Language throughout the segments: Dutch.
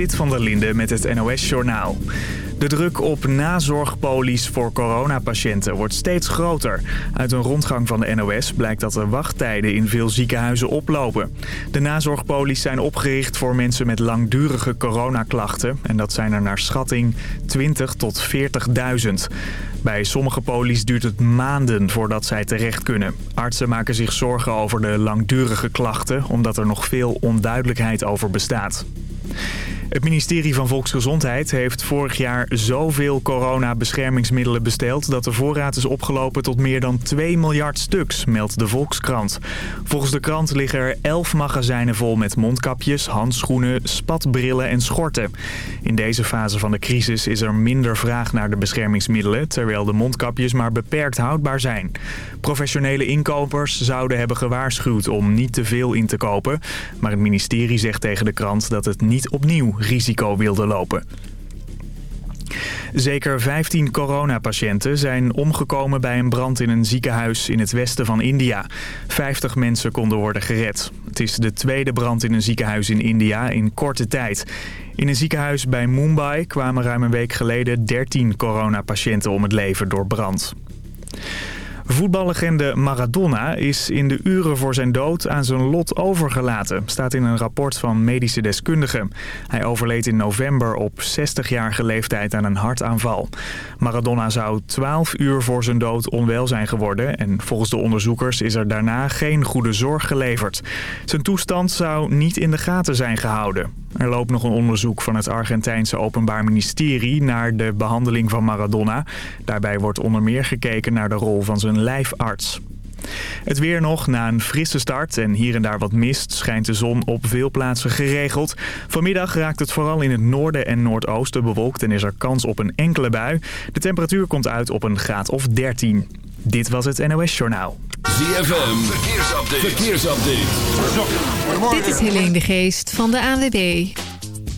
Zit van der Linde met het NOS-journaal. De druk op nazorgpolies voor coronapatiënten wordt steeds groter. Uit een rondgang van de NOS blijkt dat de wachttijden in veel ziekenhuizen oplopen. De nazorgpolies zijn opgericht voor mensen met langdurige coronaklachten. En dat zijn er naar schatting 20 tot 40.000. Bij sommige polies duurt het maanden voordat zij terecht kunnen. Artsen maken zich zorgen over de langdurige klachten... omdat er nog veel onduidelijkheid over bestaat. Het ministerie van Volksgezondheid heeft vorig jaar zoveel coronabeschermingsmiddelen besteld... dat de voorraad is opgelopen tot meer dan 2 miljard stuks, meldt de Volkskrant. Volgens de krant liggen er 11 magazijnen vol met mondkapjes, handschoenen, spatbrillen en schorten. In deze fase van de crisis is er minder vraag naar de beschermingsmiddelen... terwijl de mondkapjes maar beperkt houdbaar zijn. Professionele inkopers zouden hebben gewaarschuwd om niet te veel in te kopen... maar het ministerie zegt tegen de krant dat het niet opnieuw risico wilde lopen. Zeker 15 coronapatiënten zijn omgekomen bij een brand in een ziekenhuis in het westen van India. 50 mensen konden worden gered. Het is de tweede brand in een ziekenhuis in India in korte tijd. In een ziekenhuis bij Mumbai kwamen ruim een week geleden 13 coronapatiënten om het leven door brand. Voetballegende Maradona is in de uren voor zijn dood aan zijn lot overgelaten, staat in een rapport van medische deskundigen. Hij overleed in november op 60-jarige leeftijd aan een hartaanval. Maradona zou 12 uur voor zijn dood onwel zijn geworden en volgens de onderzoekers is er daarna geen goede zorg geleverd. Zijn toestand zou niet in de gaten zijn gehouden. Er loopt nog een onderzoek van het Argentijnse Openbaar Ministerie naar de behandeling van Maradona. Daarbij wordt onder meer gekeken naar de rol van zijn lijfarts. Het weer nog. Na een frisse start en hier en daar wat mist schijnt de zon op veel plaatsen geregeld. Vanmiddag raakt het vooral in het noorden en noordoosten bewolkt en is er kans op een enkele bui. De temperatuur komt uit op een graad of 13. Dit was het NOS Journaal. ZFM, verkeersupdate. verkeersupdate. Dit is Helene de Geest van de ANWB.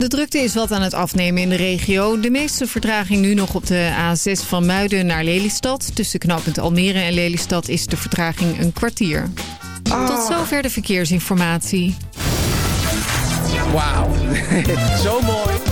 De drukte is wat aan het afnemen in de regio. De meeste vertraging nu nog op de A6 van Muiden naar Lelystad. Tussen knooppunt Almere en Lelystad is de vertraging een kwartier. Tot zover de verkeersinformatie. Wauw, zo mooi.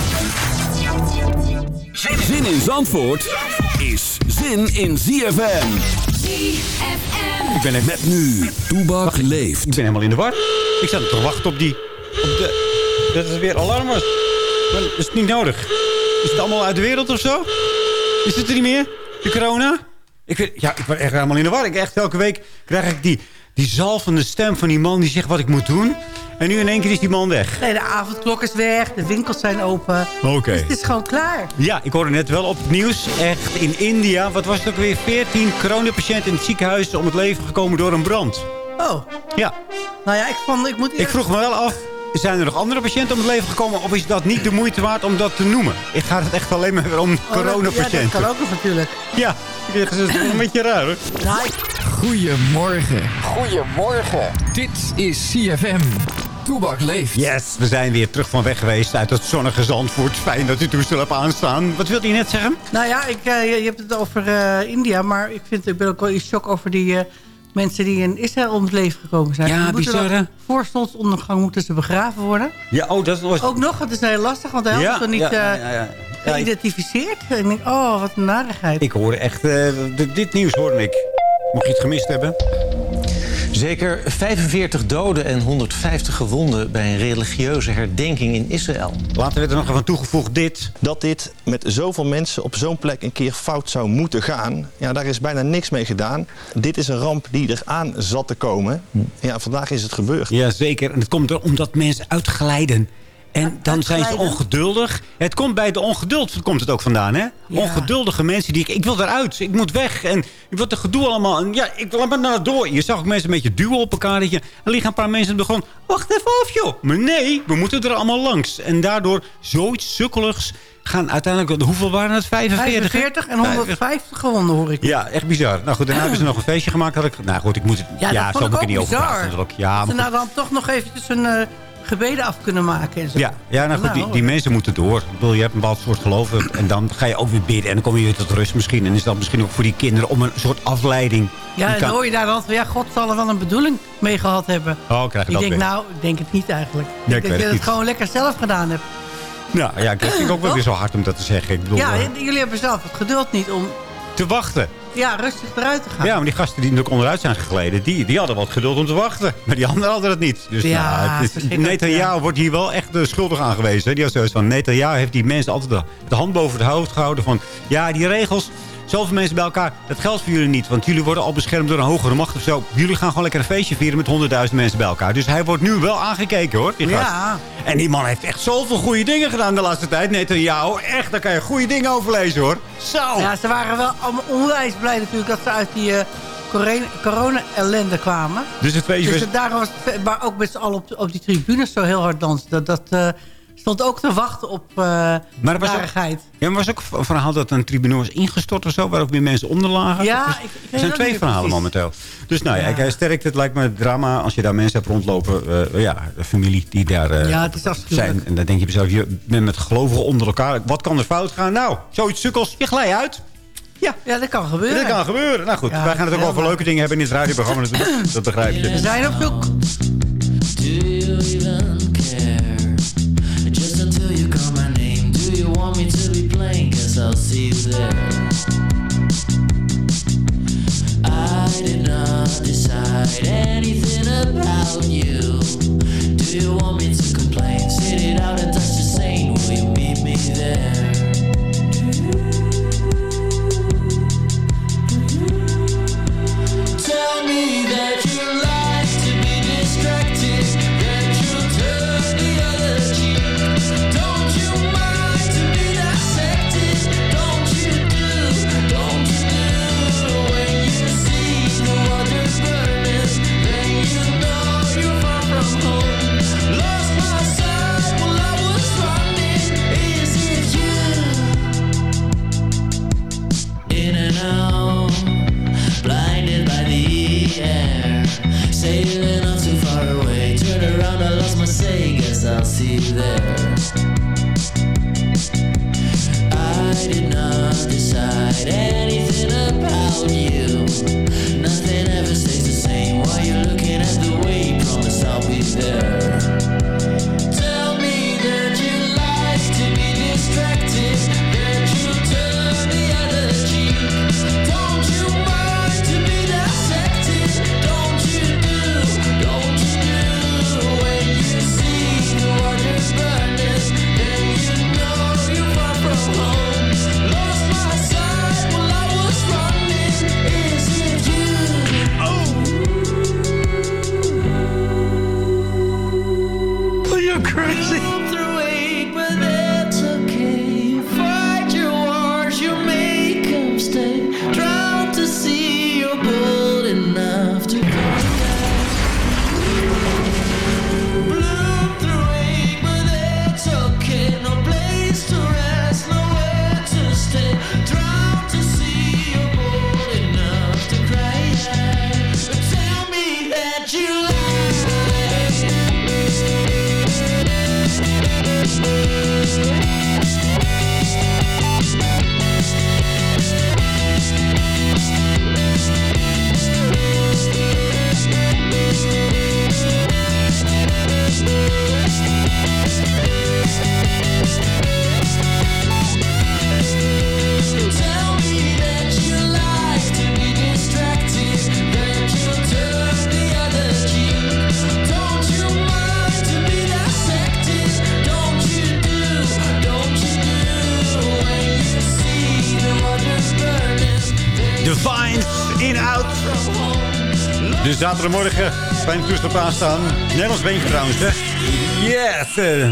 Zin in Zandvoort is zin in ZFM. ZFM. Ik ben echt... Met nu, Toebak leeft. Ik ben helemaal in de war. Ik zat te wachten op die... Op de, dat is weer alarm was. Maar dat is niet nodig. Is het allemaal uit de wereld of zo? Is het er niet meer? De corona? Ik, weet, ja, ik ben echt helemaal in de war. Ik, echt elke week krijg ik die, die zalvende stem van die man die zegt wat ik moet doen. En nu in één keer is die man weg. Nee, de avondklok is weg, de winkels zijn open. Oké. Dus het is gewoon klaar. Ja, ik hoorde net wel op het nieuws. Echt in India, wat was het ook weer? 14 coronapatiënten in het ziekenhuis om het leven gekomen door een brand. Oh, Ja, nou ja, ik, vond, ik moet ik vroeg me wel af. Zijn er nog andere patiënten om het leven gekomen? Of is dat niet de moeite waard om dat te noemen? Ik ga het echt alleen maar om Oh, dat- Ja, dat coronapatiënten. kan ook nog natuurlijk. Ja, het is een beetje raar hoor. Nou, Goedemorgen. Goedemorgen. Dit is CFM. Toebak leeft. Yes, we zijn weer terug van weg geweest uit het zonnige Zandvoort. Fijn dat u toestel hebt aanstaan. Wat wilde je net zeggen? nou ja, ik, eh, je, je hebt het over eh, India, maar ik, vind, ik ben ook wel in shock over die eh, mensen die in Israël om het leven gekomen zijn. Ja, bizar? Voor zonsondergang moeten ze begraven worden. Ja, oh, dat was... Ook nog, het is heel lastig, want hij ja, was nog niet ja, eh, ja, ja, ja. Ja, geïdentificeerd. En ik denk, oh, wat een narigheid. ik hoorde echt... eh, dit, dit nieuws hoorde ik. Mocht je het gemist hebben? Zeker 45 doden en 150 gewonden bij een religieuze herdenking in Israël. Later werd er nog even toegevoegd dit. dat dit met zoveel mensen op zo'n plek een keer fout zou moeten gaan. Ja, daar is bijna niks mee gedaan. Dit is een ramp die eraan zat te komen. Ja, vandaag is het gebeurd. Ja, zeker. En het komt er omdat mensen uitglijden. En dan zijn ze ongeduldig. Het komt bij de ongeduld komt het ook vandaan, hè? Ja. Ongeduldige mensen die... Ik, ik wil eruit, ik moet weg. En ik wil het gedoe allemaal. En ja, ik wil maar naar door. Je zag ook mensen een beetje duwen op elkaar. Dat je, er liggen een paar mensen op de grond. Wacht even af, joh. Maar nee, we moeten er allemaal langs. En daardoor zoiets sukkeligs gaan uiteindelijk... Hoeveel waren het? 45? 45 en 150 gewonnen, hoor ik. Ja, echt bizar. Nou goed, daarna hebben ze nog een feestje gemaakt. Had ik, nou goed, ik moet het... Ja, zo moet ik er niet ook over praten. Ja, Ze nou dan toch nog eventjes een eh, gebeden af kunnen maken en zo. Ja, ja nou goed, die, Nou, die mensen moeten door. Ik bedoel, je hebt een bepaald soort geloof en dan ga je ook weer bidden. En dan kom je weer tot rust misschien. En is dat misschien ook voor die kinderen om een soort afleiding. Ja, kan- dan hoor je daar dan van, ja, God zal er wel een bedoeling mee gehad hebben. Oh, krijg je Ik dat denk, weer. nou, ik denk het niet eigenlijk. Ik ik denk dat je het gewoon lekker zelf gedaan hebt. Nou ja, dat vind ik ook wel weer zo hard om dat te zeggen. Ik bedoel, Ja, eh, jullie hebben zelf het geduld niet om te wachten. ja, rustig eruit te gaan. Ja, maar die gasten die natuurlijk onderuit zijn gegleden... Die, die hadden wat geduld om te wachten. Maar die anderen hadden het niet. Dus Ja, nou, het is, verschrikkelijk, Netanyahu ja. wordt hier wel echt uh, schuldig aangewezen. hè. Die had zoiets van... Netanyahu heeft die mensen altijd de, de hand boven het hoofd gehouden. Van, ja, die regels... Zoveel mensen bij elkaar, dat geldt voor jullie niet. Want jullie worden al beschermd door een hogere macht of zo. Jullie gaan gewoon lekker een feestje vieren met honderdduizend mensen bij elkaar. Dus hij wordt nu wel aangekeken hoor. Ja. En die man heeft echt zoveel goede dingen gedaan de laatste tijd. Netanyahu, echt, daar kan je goede dingen over lezen hoor. Zo! Ja, ze waren wel allemaal onwijs blij natuurlijk dat ze uit die eh, corona- corona-ellende kwamen. Dus het feestje Dus daarom was het, maar ook met z'n allen op, op die tribunes zo heel hard dansen. Dat, dat eh, stond ook te wachten op eh Maar er was ook, ja, maar er was ook een verhaal dat een tribune was ingestort of zo... waar ook weer mensen onder lagen. Ja, Dus ik- ik weet er zijn twee verhalen precies. momenteel. Dus nou ja, Ja. ik sterkt het lijkt me drama als je daar mensen hebt rondlopen. eh, ja, de familie die daar eh, Ja, het is zijn. En dan denk je bij jezelf, je bent met gelovigen onder elkaar. Wat kan er fout gaan? Nou, zoiets sukkels, je glij uit. Ja, Ja, dat kan gebeuren. dat kan gebeuren. Nou goed, Ja, wij gaan het ook heel over leuke dingen hebben in het radioprogramma natuurlijk. Dat begrijp We je. zijn op zoek. Do you even care? Want me to be plain? Cause I'll see you there. I did not decide anything about you. Do you want me to complain? Sit it out and touch the same. Will you meet me there? Tell me that see there. Zaterdagmorgen, fijn toestel op aanstaan. Nederlands beentje trouwens, hè? Yes! eh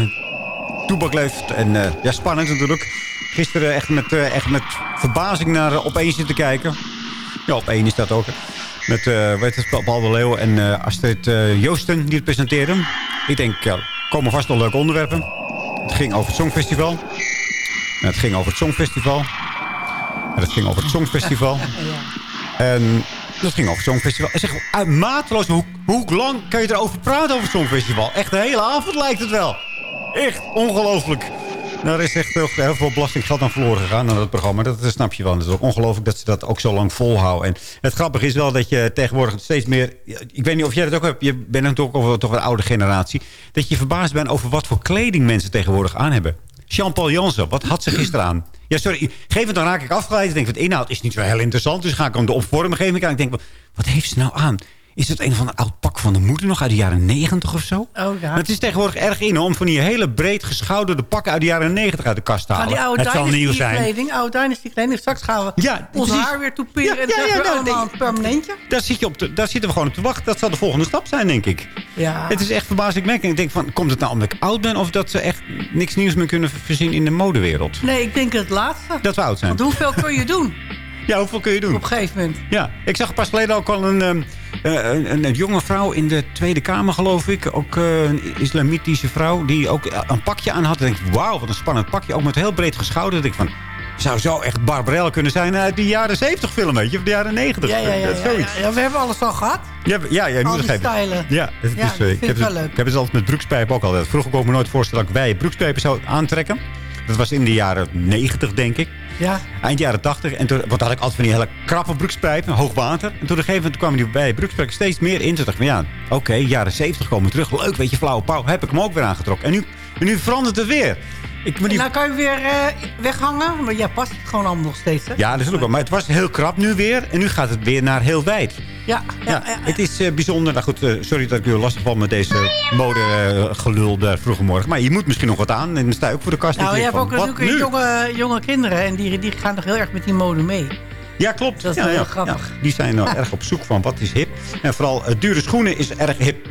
toebak leeft. En eh, ja, spannend natuurlijk. Gisteren echt met, eh, echt met verbazing naar uh, Op 1 zitten kijken. Ja, Op 1 is dat ook. Met, eh weet het, Paul de Leeuw en eh, Astrid eh, Joosten die het presenteren. Ik denk, ja, er komen vast wel leuke onderwerpen. Het ging over het Songfestival. En het ging over het Songfestival. En het ging over het Songfestival. En dat ging over Songfestival. En zeg, hoe, hoe lang kan je erover praten over Songfestival? Echt de hele avond lijkt het wel. Echt ongelooflijk. Nou, er is echt heel, heel veel belastinggeld aan verloren gegaan aan dat programma. Dat, snap je wel. Het is ongelooflijk dat ze dat ook zo lang volhouden. En het grappige is wel dat je tegenwoordig steeds meer... Ik weet niet of jij dat ook hebt. Je bent natuurlijk ook wel toch een oude generatie. Dat je verbaasd bent over wat voor kleding mensen tegenwoordig aan hebben. Jean-Paul Jansen, wat had ze gisteren aan? Ja, sorry. Geef het, dan raak ik afgeleid. Ik denk, het inhoud is niet zo heel interessant. Dus ga ik hem de opvorming aan. Ik denk, wat heeft ze nou aan? Is het een van een oud pak van de moeder nog uit de jaren negentig of zo? Oh, ja. Het is tegenwoordig erg in om van die hele breed geschouderde pakken uit de jaren negentig uit de kast te halen. die oude het zal nieuw zijn. kleding, oude dynasty kleding. Straks gaan we Ja, ons precies. haar weer toeperen Ja, en ja, dan ja, nou, allemaal denk- een permanentje. Daar, zit je op te- daar zitten we gewoon op te wachten. Dat zal de volgende stap zijn, denk ik. Ja. Het is echt verbazingwekkend. Ik denk van, komt het nou omdat ik oud ben... of dat ze echt niks nieuws meer kunnen voorzien in de modewereld? Nee, ik denk het laatste. Dat we oud zijn. Want hoeveel kun je doen Ja, hoeveel kun je doen? op een gegeven moment? Ja, ik zag pas geleden ook al een, ehm, eh, een, een, een jonge vrouw in de Tweede Kamer, geloof ik. Ook eh, een islamitische vrouw die ook eh, een pakje aan had. Dan denk ik, wauw, wat een spannend pakje. Ook met heel breed geschouderd. Denk ik van, zou zo echt Barbarella kunnen zijn uit die jaren 70 film, weet je? Of de jaren 90. Ja, ja, ja, Dat zoiets. ja, ja, we hebben alles al gehad. Ja, ja, ja, Al moet die stijlen. Ja, het Ja, is, dat eh, ik, heb ik wel het, leuk. ik heb het altijd met broekspijpen ook altijd. Vroeger kon ik me nooit voorstellen dat ik wij broekspijpen zou aantrekken. Dat was in de jaren 90, denk ik. Ja. Eind jaren 80. En toen had ik altijd van die hele krappe broekspijpen, hoog water. En toen op een gegeven moment kwamen die bij broekspijpen steeds meer in. Toen dacht ik van ja, oké, jaren 70 komen terug. Leuk, weet je, flauwe pauw. Heb ik hem ook weer aangetrokken. En nu, en nu verandert het weer. Ik, die, nou kan je weer eh, weghangen. Maar jij past het gewoon allemaal nog steeds, hè? ja, dat is ook wel. Maar het was heel krap nu weer. En nu gaat het weer naar heel wijd. Ja, ja, Ja, ja, het is eh, bijzonder. Nou goed, eh, sorry dat ik u lastig val met deze modegelul daar vroege morgen. Maar je moet misschien nog wat aan. En dan sta je ook voor de kast. Nou, je hebt ook natuurlijk jonge, jonge kinderen. En die, die gaan toch heel erg met die mode mee. Ja, klopt. Dat is ja, wel ja, heel grappig. ja. Die zijn nou erg op zoek van wat is hip. En vooral dure schoenen is erg hip.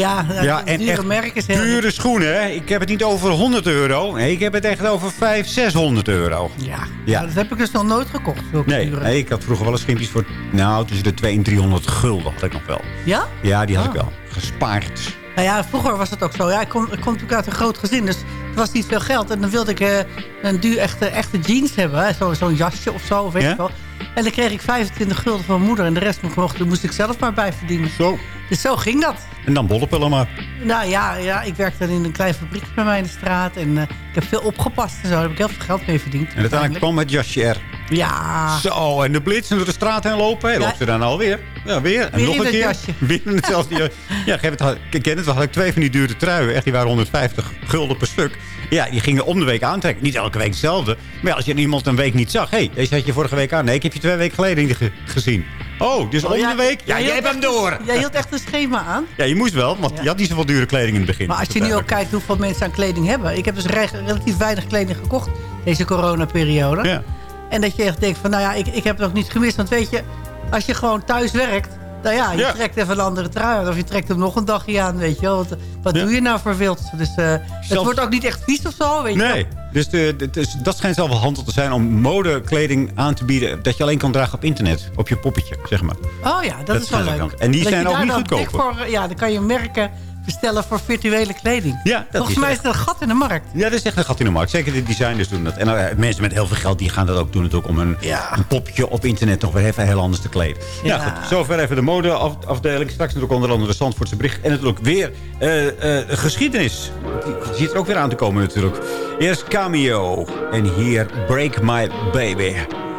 Ja, Ja, en dure echt merk is heel... Dure schoenen, hè. Ik heb het niet over 100 euro. Nee, ik heb het echt over 500, 600 euro. Ja, Ja. dat heb ik dus nog nooit gekocht. Nee, nee, ik had vroeger wel eens schimpjes voor... Nou, tussen de 200 en 300 gulden had ik nog wel. Ja? Ja, die had Ah. ik wel. Gespaard. Nou ja, vroeger was het ook zo. Ja, ik kom, ik kom natuurlijk uit een groot gezin, dus het was niet veel geld. En dan wilde ik eh, een duur echte, echte jeans hebben. hè, Zo- Zo'n jasje of zo, weet Ja? je wel. En dan kreeg ik 25 gulden van mijn moeder. En de rest mocht, moest ik zelf maar bij verdienen. Zo. Dus zo ging dat. En dan bollepillen maar. Nou ja, ja ik werkte dan in een klein fabriekje bij mij in de straat. En eh, ik heb veel opgepast en zo. Daar heb ik heel veel geld mee verdiend. En uiteindelijk kwam het jasje er. Ja. Zo, en de blitz en door de straat heen lopen. Hey, Ja. loopt ze dan alweer? Ja, weer. En Weer nog een keer. jasje. Weer in hetzelfde jasje. Ja, geef het, had- ik ken het. Had ik twee van die dure truien. Echt, die waren 150 gulden per stuk. Ja, die gingen om de week aantrekken. Niet elke week hetzelfde. Maar ja, als je iemand een week niet zag. Hé, hey, deze had je vorige week aan. Nee, ik heb je twee weken geleden niet ge- gezien. Oh, dus om Oh, ja, de week? Ja, jij hebt hem een- door. Jij hield echt een schema aan. Ja, je moest wel, want Ja. je had niet zoveel dure kleding in het begin. Maar als je nu ook kijkt hoeveel mensen aan kleding hebben. Ik heb dus re- relatief weinig kleding gekocht deze coronaperiode. Ja. En dat je echt denkt van, nou ja, ik, ik heb het nog niet gemist. Want weet je, als je gewoon thuis werkt... Nou ja, je Ja. trekt even een andere trui aan. Of je trekt hem nog een dagje aan, weet je wel. Wat, wat Ja. doe je nou voor wild? Dus eh, het Zelf- wordt ook niet echt vies of zo, weet je wel. Nee, dus, de, de- dus dat schijnt zelf wel handel te zijn om modekleding aan te bieden... dat je alleen kan dragen op internet, op je poppetje, zeg maar. Oh ja, dat, Dat is wel leuk. En die Dat je zijn ook niet goedkoper. Voor, ja, dan kan je merken bestellen voor virtuele kleding. Ja, dat Volgens mij echt- is dat een gat in de markt. Ja, dat is echt een gat in de markt. Zeker de designers doen dat. En eh, mensen met heel veel geld die gaan dat ook doen. Natuurlijk om een, Ja. een popje op internet nog weer even heel anders te kleden. Ja, Ja. goed. Zover even de modeafdeling. Straks natuurlijk onder andere de Zandvoortse bericht. En natuurlijk weer eh, eh, geschiedenis. Die zit er ook weer aan te komen natuurlijk. Eerst Cameo. En hier Break My Baby.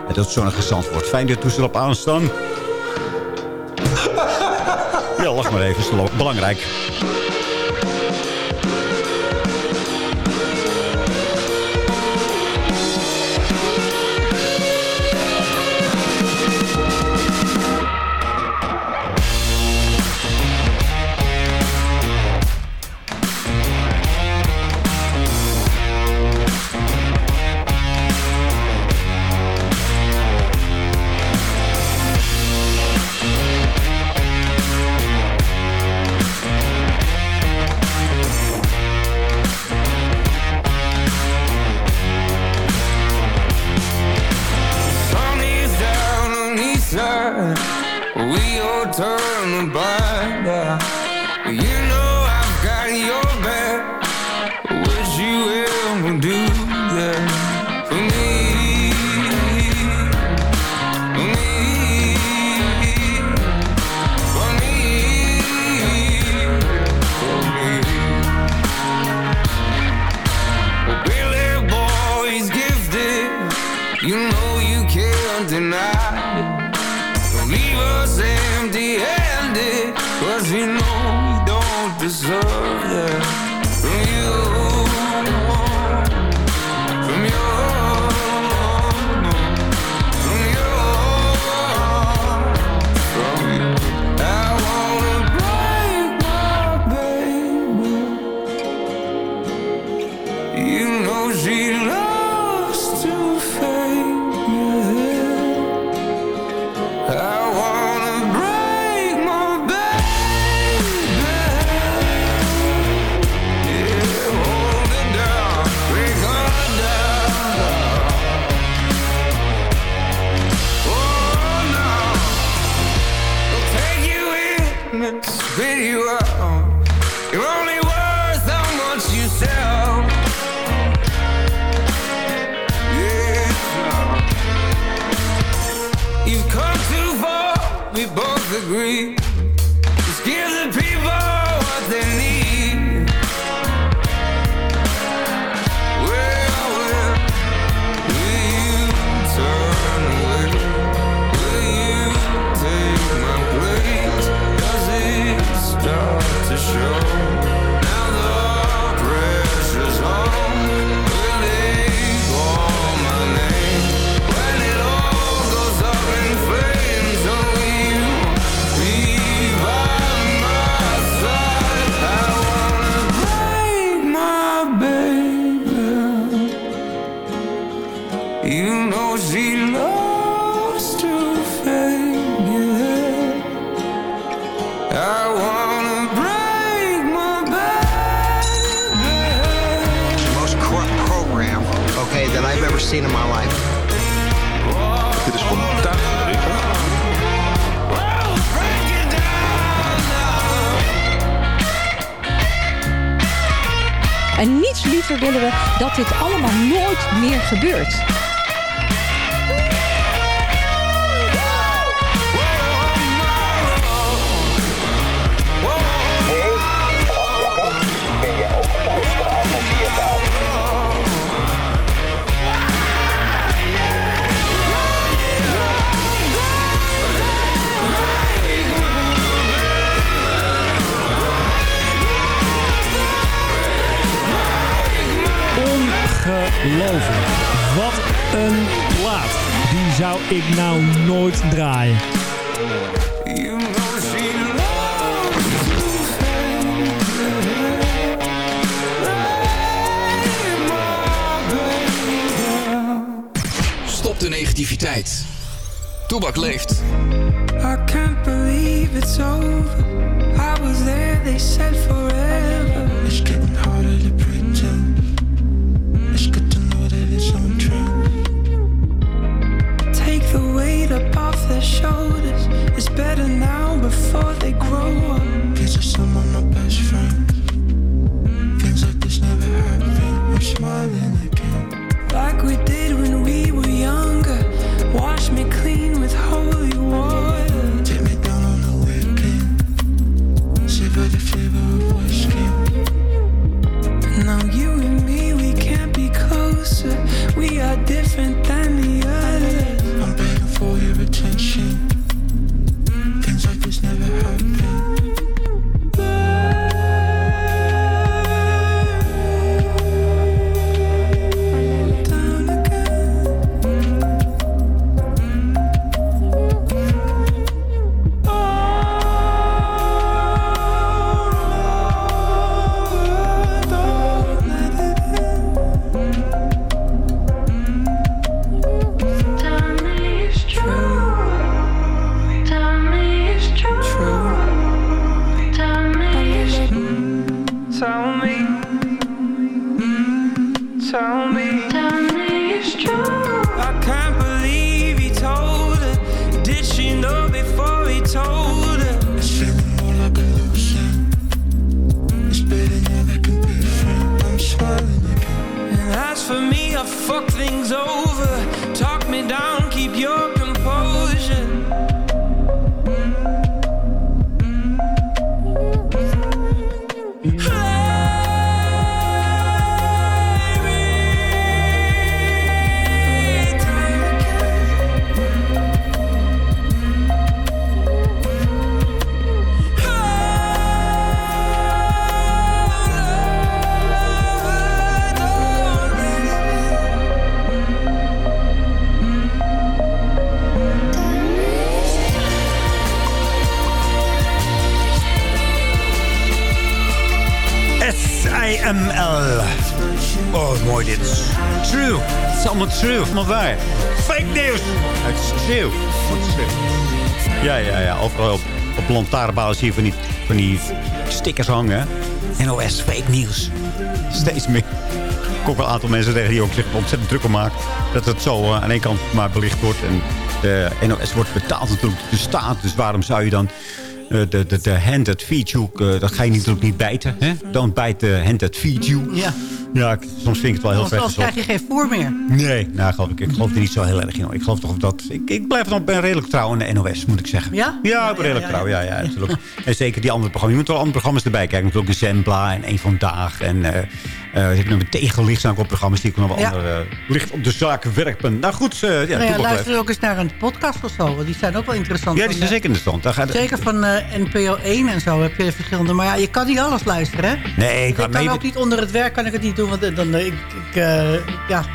En dat is zo'n Zandvoort. Fijn dat toestel op aanstaan. Ja, lach maar even. Belangrijk. agree. dat dit allemaal nooit meer gebeurt. geloven. Wat een plaat. Die zou ik nou nooit draaien. Stop de negativiteit. Toebak leeft. I can't believe it's over. I was there, they said forever. Wash me clean with holy water. AML. Oh, mooi dit. True. Het is allemaal true. Wat waar. Fake news. Het is true. Ja, ja, ja. Overal op, op hier zie je van die, van die stickers hangen. NOS, fake news. Steeds meer. Ik ook wel een aantal mensen tegen die ook zich ontzettend druk om maakt. Dat het zo eh, aan één kant maar belicht wordt. En de NOS wordt betaald natuurlijk de staat. Dus waarom zou je dan de, de, de hand that feeds you... eh, dat ga je natuurlijk niet bijten. Hè? Don't bite the hand that feeds you. Ja. Ja, ik- soms vind ik het wel heel ver anders krijg je geen voer meer. Nee, nou, geloof ik, ik geloof er niet zo heel erg in. Ik geloof toch dat... Ik, ik blijf nog ben redelijk trouw aan de NOS, moet ik zeggen. Ja? Ja, ik ben redelijk trouw. Ja, ja, natuurlijk. En zeker die andere programma's. Je moet wel andere programma's erbij kijken. Natuurlijk de Zembla en Eén Vandaag. En eh eh, ik heb nog een tegenlicht staan op programma's die ik nog wel Ja. andere eh, licht op de zaken werpen. Nou goed, eh ja, nou ja, luister blijft. ook eens naar een podcast of zo. Want die zijn ook wel interessant. Ja, die zijn zeker in de. Daar gaat, Zeker van NPO 1 en zo heb je verschillende. Maar ja, je kan niet alles luisteren, hè? Nee, ik ik kan mee. ook niet onder het werk kan ik het niet doen. Want dan, ik, ik ja...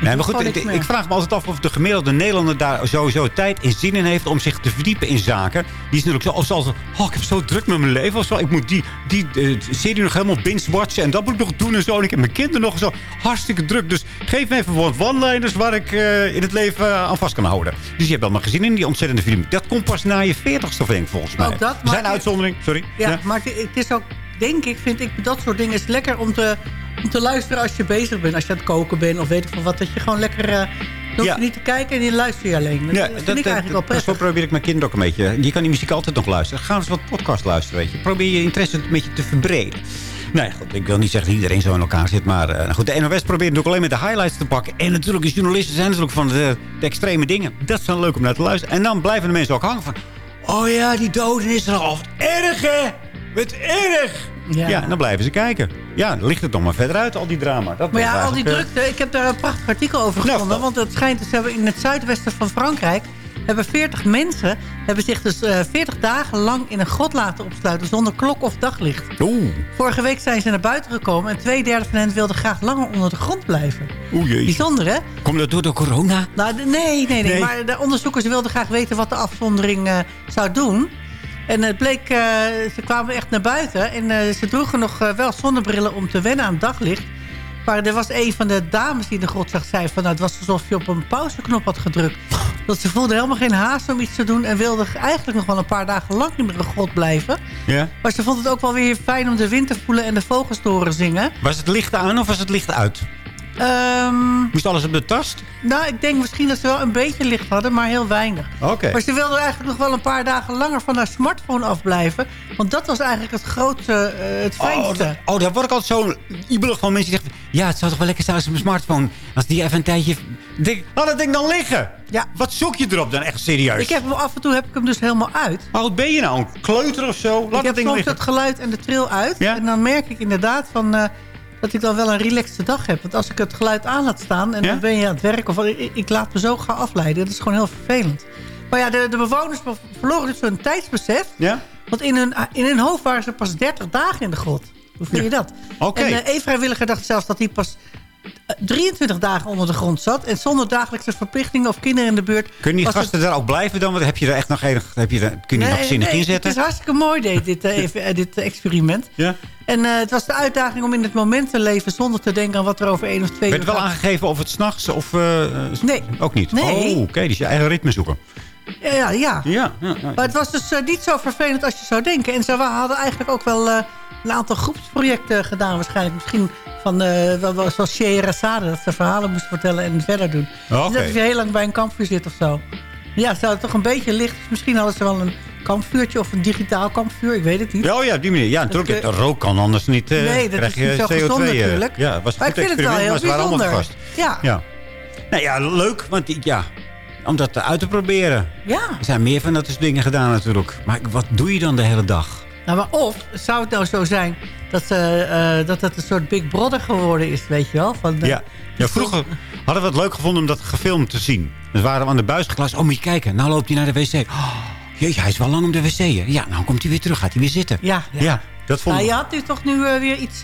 Nee, maar goed, ik, vraag me altijd af of de gemiddelde Nederlander daar sowieso tijd en zin in heeft om zich te verdiepen in zaken. Die is natuurlijk zo, of zoals, oh, ik heb zo druk met mijn leven of zo. Ik moet die, die eh, serie nog helemaal binge-watchen en dat moet ik nog doen en zo. En ik heb mijn kinderen nog zo hartstikke druk. Dus geef me even wat one-liners waar ik eh, in het leven aan vast kan houden. Dus je hebt allemaal gezien in die ontzettende film. Dat komt pas na je veertigste, denk ik, volgens mij. Ook dat, maar- zijn uitzondering, sorry. Ja, maar het, het is ook, denk ik, vind ik dat soort dingen is lekker om te, om te luisteren als je bezig bent. Als je aan het koken bent of weet ik van wat. Dat je gewoon lekker... eh dan hoef je Ja. niet te kijken en je luister je alleen. Dat, Ja, dat vind ik eigenlijk wel prettig. Zo probeer ik mijn kinderen ook een beetje. Je kan die muziek altijd nog luisteren. Ga eens wat podcast luisteren, weet je. Probeer je interesse een beetje te verbreden. Nou ja, goed, ik wil niet zeggen dat iedereen zo in elkaar zit. Maar eh, goed, de NOS probeert natuurlijk alleen met de highlights te pakken. En natuurlijk, de journalisten zijn natuurlijk van de, de extreme dingen. Dat is dan leuk om naar te luisteren. En dan blijven de mensen ook hangen van... Oh ja, die doden is er al. Erg, hè? Wat erg! Ja. Ja. dan blijven ze kijken. Ja, dan ligt het nog maar verder uit, al die drama. Dat Maar ja, al die eh, drukte. Ik heb daar een prachtig artikel over Nou, gevonden. want het schijnt dus hebben in het zuidwesten van Frankrijk... hebben 40 mensen hebben zich dus eh 40 dagen lang in een grot laten opsluiten... zonder klok of daglicht. Oeh, Vorige week zijn ze naar buiten gekomen... en twee derde van hen wilden graag langer onder de grond blijven. oeh jee. Bijzonder, hè? Komt dat door de corona? Nou, nee, nee, Nee. Maar de onderzoekers wilden graag weten wat de afzondering eh, zou doen. En het bleek, eh, ze kwamen echt naar buiten. En eh, ze droegen nog eh, wel zonnebrillen om te wennen aan het daglicht. Maar er was een van de dames die in de grot zag, zei van... Nou, het was alsof je op een pauzeknop had gedrukt. Want ze voelde helemaal geen haast om iets te doen... en wilde eigenlijk nog wel een paar dagen lang in de grot blijven. Ja. Maar ze vond het ook wel weer fijn om de wind te voelen... en de vogels te horen zingen. Was het licht aan of was het licht uit? Ehm, Moest alles op de tast? nou, ik denk misschien dat ze wel een beetje licht hadden, maar heel weinig. Oké. Maar ze wilde eigenlijk nog wel een paar dagen langer van haar smartphone afblijven. Want dat was eigenlijk het grootste, eh, het Oh, fijnste. dat- oh, daar word ik altijd zo ibelig van mensen die zeggen... Ja, het zou toch wel lekker zijn als mijn smartphone... Als die even een tijdje... Denk, laat dat ding dan liggen. Ja. Wat zoek je erop dan echt serieus? Ik heb hem af en toe heb ik hem dus helemaal uit. Hoe oud ben je nou? Een kleuter of zo? Laat ik dat heb ding soms liggen. het geluid en de tril uit. Ja? En dan merk ik inderdaad van, eh, dat ik dan wel een relaxte dag heb. Want als ik het geluid aan laat staan en Ja? dan ben je aan het werk... of ik, ik laat me zo gaan afleiden. Dat is gewoon heel vervelend. Maar ja, de, de bewoners verloren dus hun tijdsbesef. Ja? Want in hun, in hun hoofd waren ze pas 30 dagen in de grot. Hoe vind je dat? Oké. En eh één vrijwilliger dacht zelfs dat hij pas eh, 23 dagen onder de grond zat. En zonder dagelijkse verplichtingen of kinderen in de buurt. Kunnen die gasten daar ook blijven dan? Want heb je er echt nog enig... Heb je er, kun je nog zinnig nee, inzetten? Het is hartstikke mooi dit, dit, eh, eh, dit experiment. Ja? En eh, het was de uitdaging om in het moment te leven... zonder te denken aan wat er over één of twee Werd uur wel gaat. aangegeven of het s'nachts of... eh, eh, Nee. Ook niet? Nee. Oh, oké. dus je eigen ritme zoeken. Ja, ja, ja. Ja. ja. Maar het was dus eh, niet zo vervelend als je zou denken. En ze hadden eigenlijk ook wel eh, een aantal groepsprojecten gedaan waarschijnlijk. Misschien van, eh, wel- wel zoals Sierra Sade, dat ze verhalen moesten vertellen en verder doen. Dus dat je heel lang bij een kampvuur zit of zo. Ja, ze hadden toch een beetje licht. Dus misschien hadden ze wel een kampvuurtje of een digitaal kampvuur. Ik weet het niet. Ja, oh ja, op die manier. Ja, natuurlijk. Rook kan anders niet. eh, nee, dat krijg is je niet zo CO2, gezond eh. natuurlijk. Ja, het was maar ik vind het wel heel bijzonder. vast. Ja. Ja. Nou ja, leuk. Want ja, om dat uit te proberen. ja. Er zijn meer van dat soort dingen gedaan natuurlijk. Maar wat doe je dan de hele dag? Nou, maar of zou het nou zo zijn dat, ze, eh, dat het een soort Big Brother geworden is, weet je wel? Van, eh, Ja. ja, vroeger hadden we het leuk gevonden om dat gefilmd te zien. Dus waren we aan de buis geklaasd. Oh, moet je kijken. Nou loopt hij naar de wc. Oh, jeetje, hij is wel lang om de wc. hè. Ja, nou komt hij weer terug. Gaat hij weer zitten. Ja, ja. Ja, dat vond Nou, ik. je had nu toch nu eh, weer iets...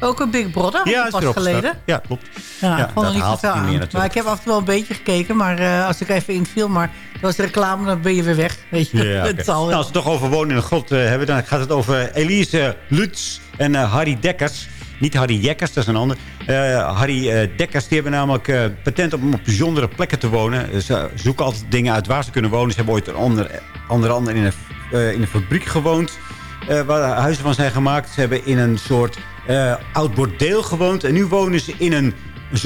ook een Big Brother, Ja, pas geleden. Ja, klopt. Ja, Ja, dat niet haalt niet meer natuurlijk. Maar ik heb af en toe wel een beetje gekeken. Maar eh, als ik even inviel, maar dat was de reclame, dan ben je weer weg. Weet je, Ja, wel. nou, als we het toch over wonen in een grot eh, hebben... dan gaat het over Elise Lutz en eh, Harry Dekkers. Niet Harry Jekkers, dat is een ander. Harry Dekkers, die hebben namelijk patent om op bijzondere plekken te wonen. Ze zoeken altijd dingen uit waar ze kunnen wonen. Ze hebben ooit een onder andere in een, in een fabriek gewoond. waar huizen van zijn gemaakt. Ze hebben in een soort eh, oud bordeel gewoond. En nu wonen ze in een...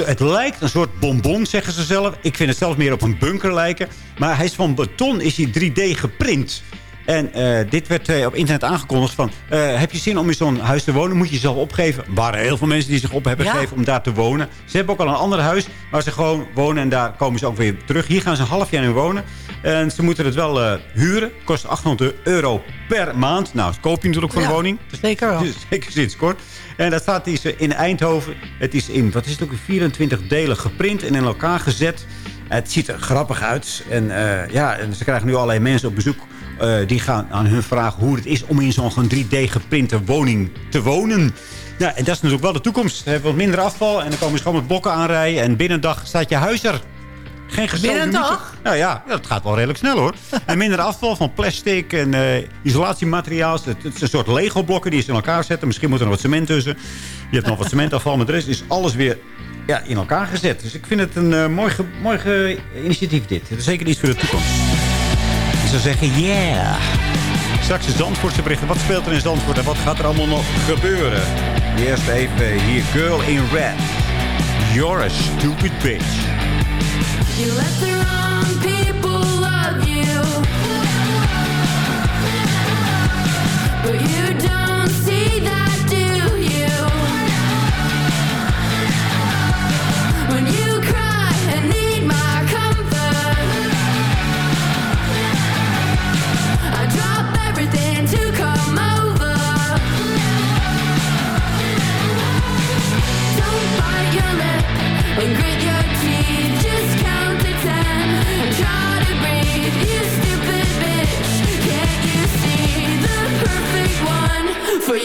Het lijkt een soort bonbon, zeggen ze zelf. Ik vind het zelfs meer op een bunker lijken. Maar hij is van beton, is hij 3D geprint. En eh, dit werd eh, op internet aangekondigd van... heb je zin om in zo'n huis te wonen? Moet je jezelf opgeven. Er waren heel veel mensen die zich op hebben Ja. gegeven om daar te wonen. Ze hebben ook al een ander huis waar ze gewoon wonen. En daar komen ze ook weer terug. Hier gaan ze een half jaar in wonen. En ze moeten het wel huren. Kost 800 euro per maand. Nou, dat koop je natuurlijk voor Ja, een woning. Zeker wel. Zeker sinds kort. En dat staat is in Eindhoven. Het is in, wat is het ook, in 24 delen geprint en in elkaar gezet. Het ziet er grappig uit. En, eh, ja, en ze krijgen nu allerlei mensen op bezoek. eh, die gaan aan hun vragen hoe het is om in zo'n 3D geprinte woning te wonen. Ja, en dat is natuurlijk wel de toekomst. We hebben wat minder afval en dan komen ze gewoon met blokken aanrijden. En binnen een dag staat je huis er. Geen Binnen een gesodemieten. dag? Nou ja, ja, dat gaat wel redelijk snel hoor. en minder afval van plastic en eh, isolatiemateriaal. Het, het is een soort Lego-blokken die ze in elkaar zetten. Misschien moet er nog wat cement tussen. Je hebt nog wat cementafval, maar de rest is alles weer ja, in elkaar gezet. Dus ik vind het een eh, mooi, ge- mooi ge- initiatief dit. Het is zeker iets voor de toekomst. Ik zou zeggen, yeah. Straks de Zandvoortse berichten. Wat speelt er in Zandvoort en wat gaat er allemaal nog gebeuren? Eerst even hier, Girl in Red. You're a stupid bitch. You let the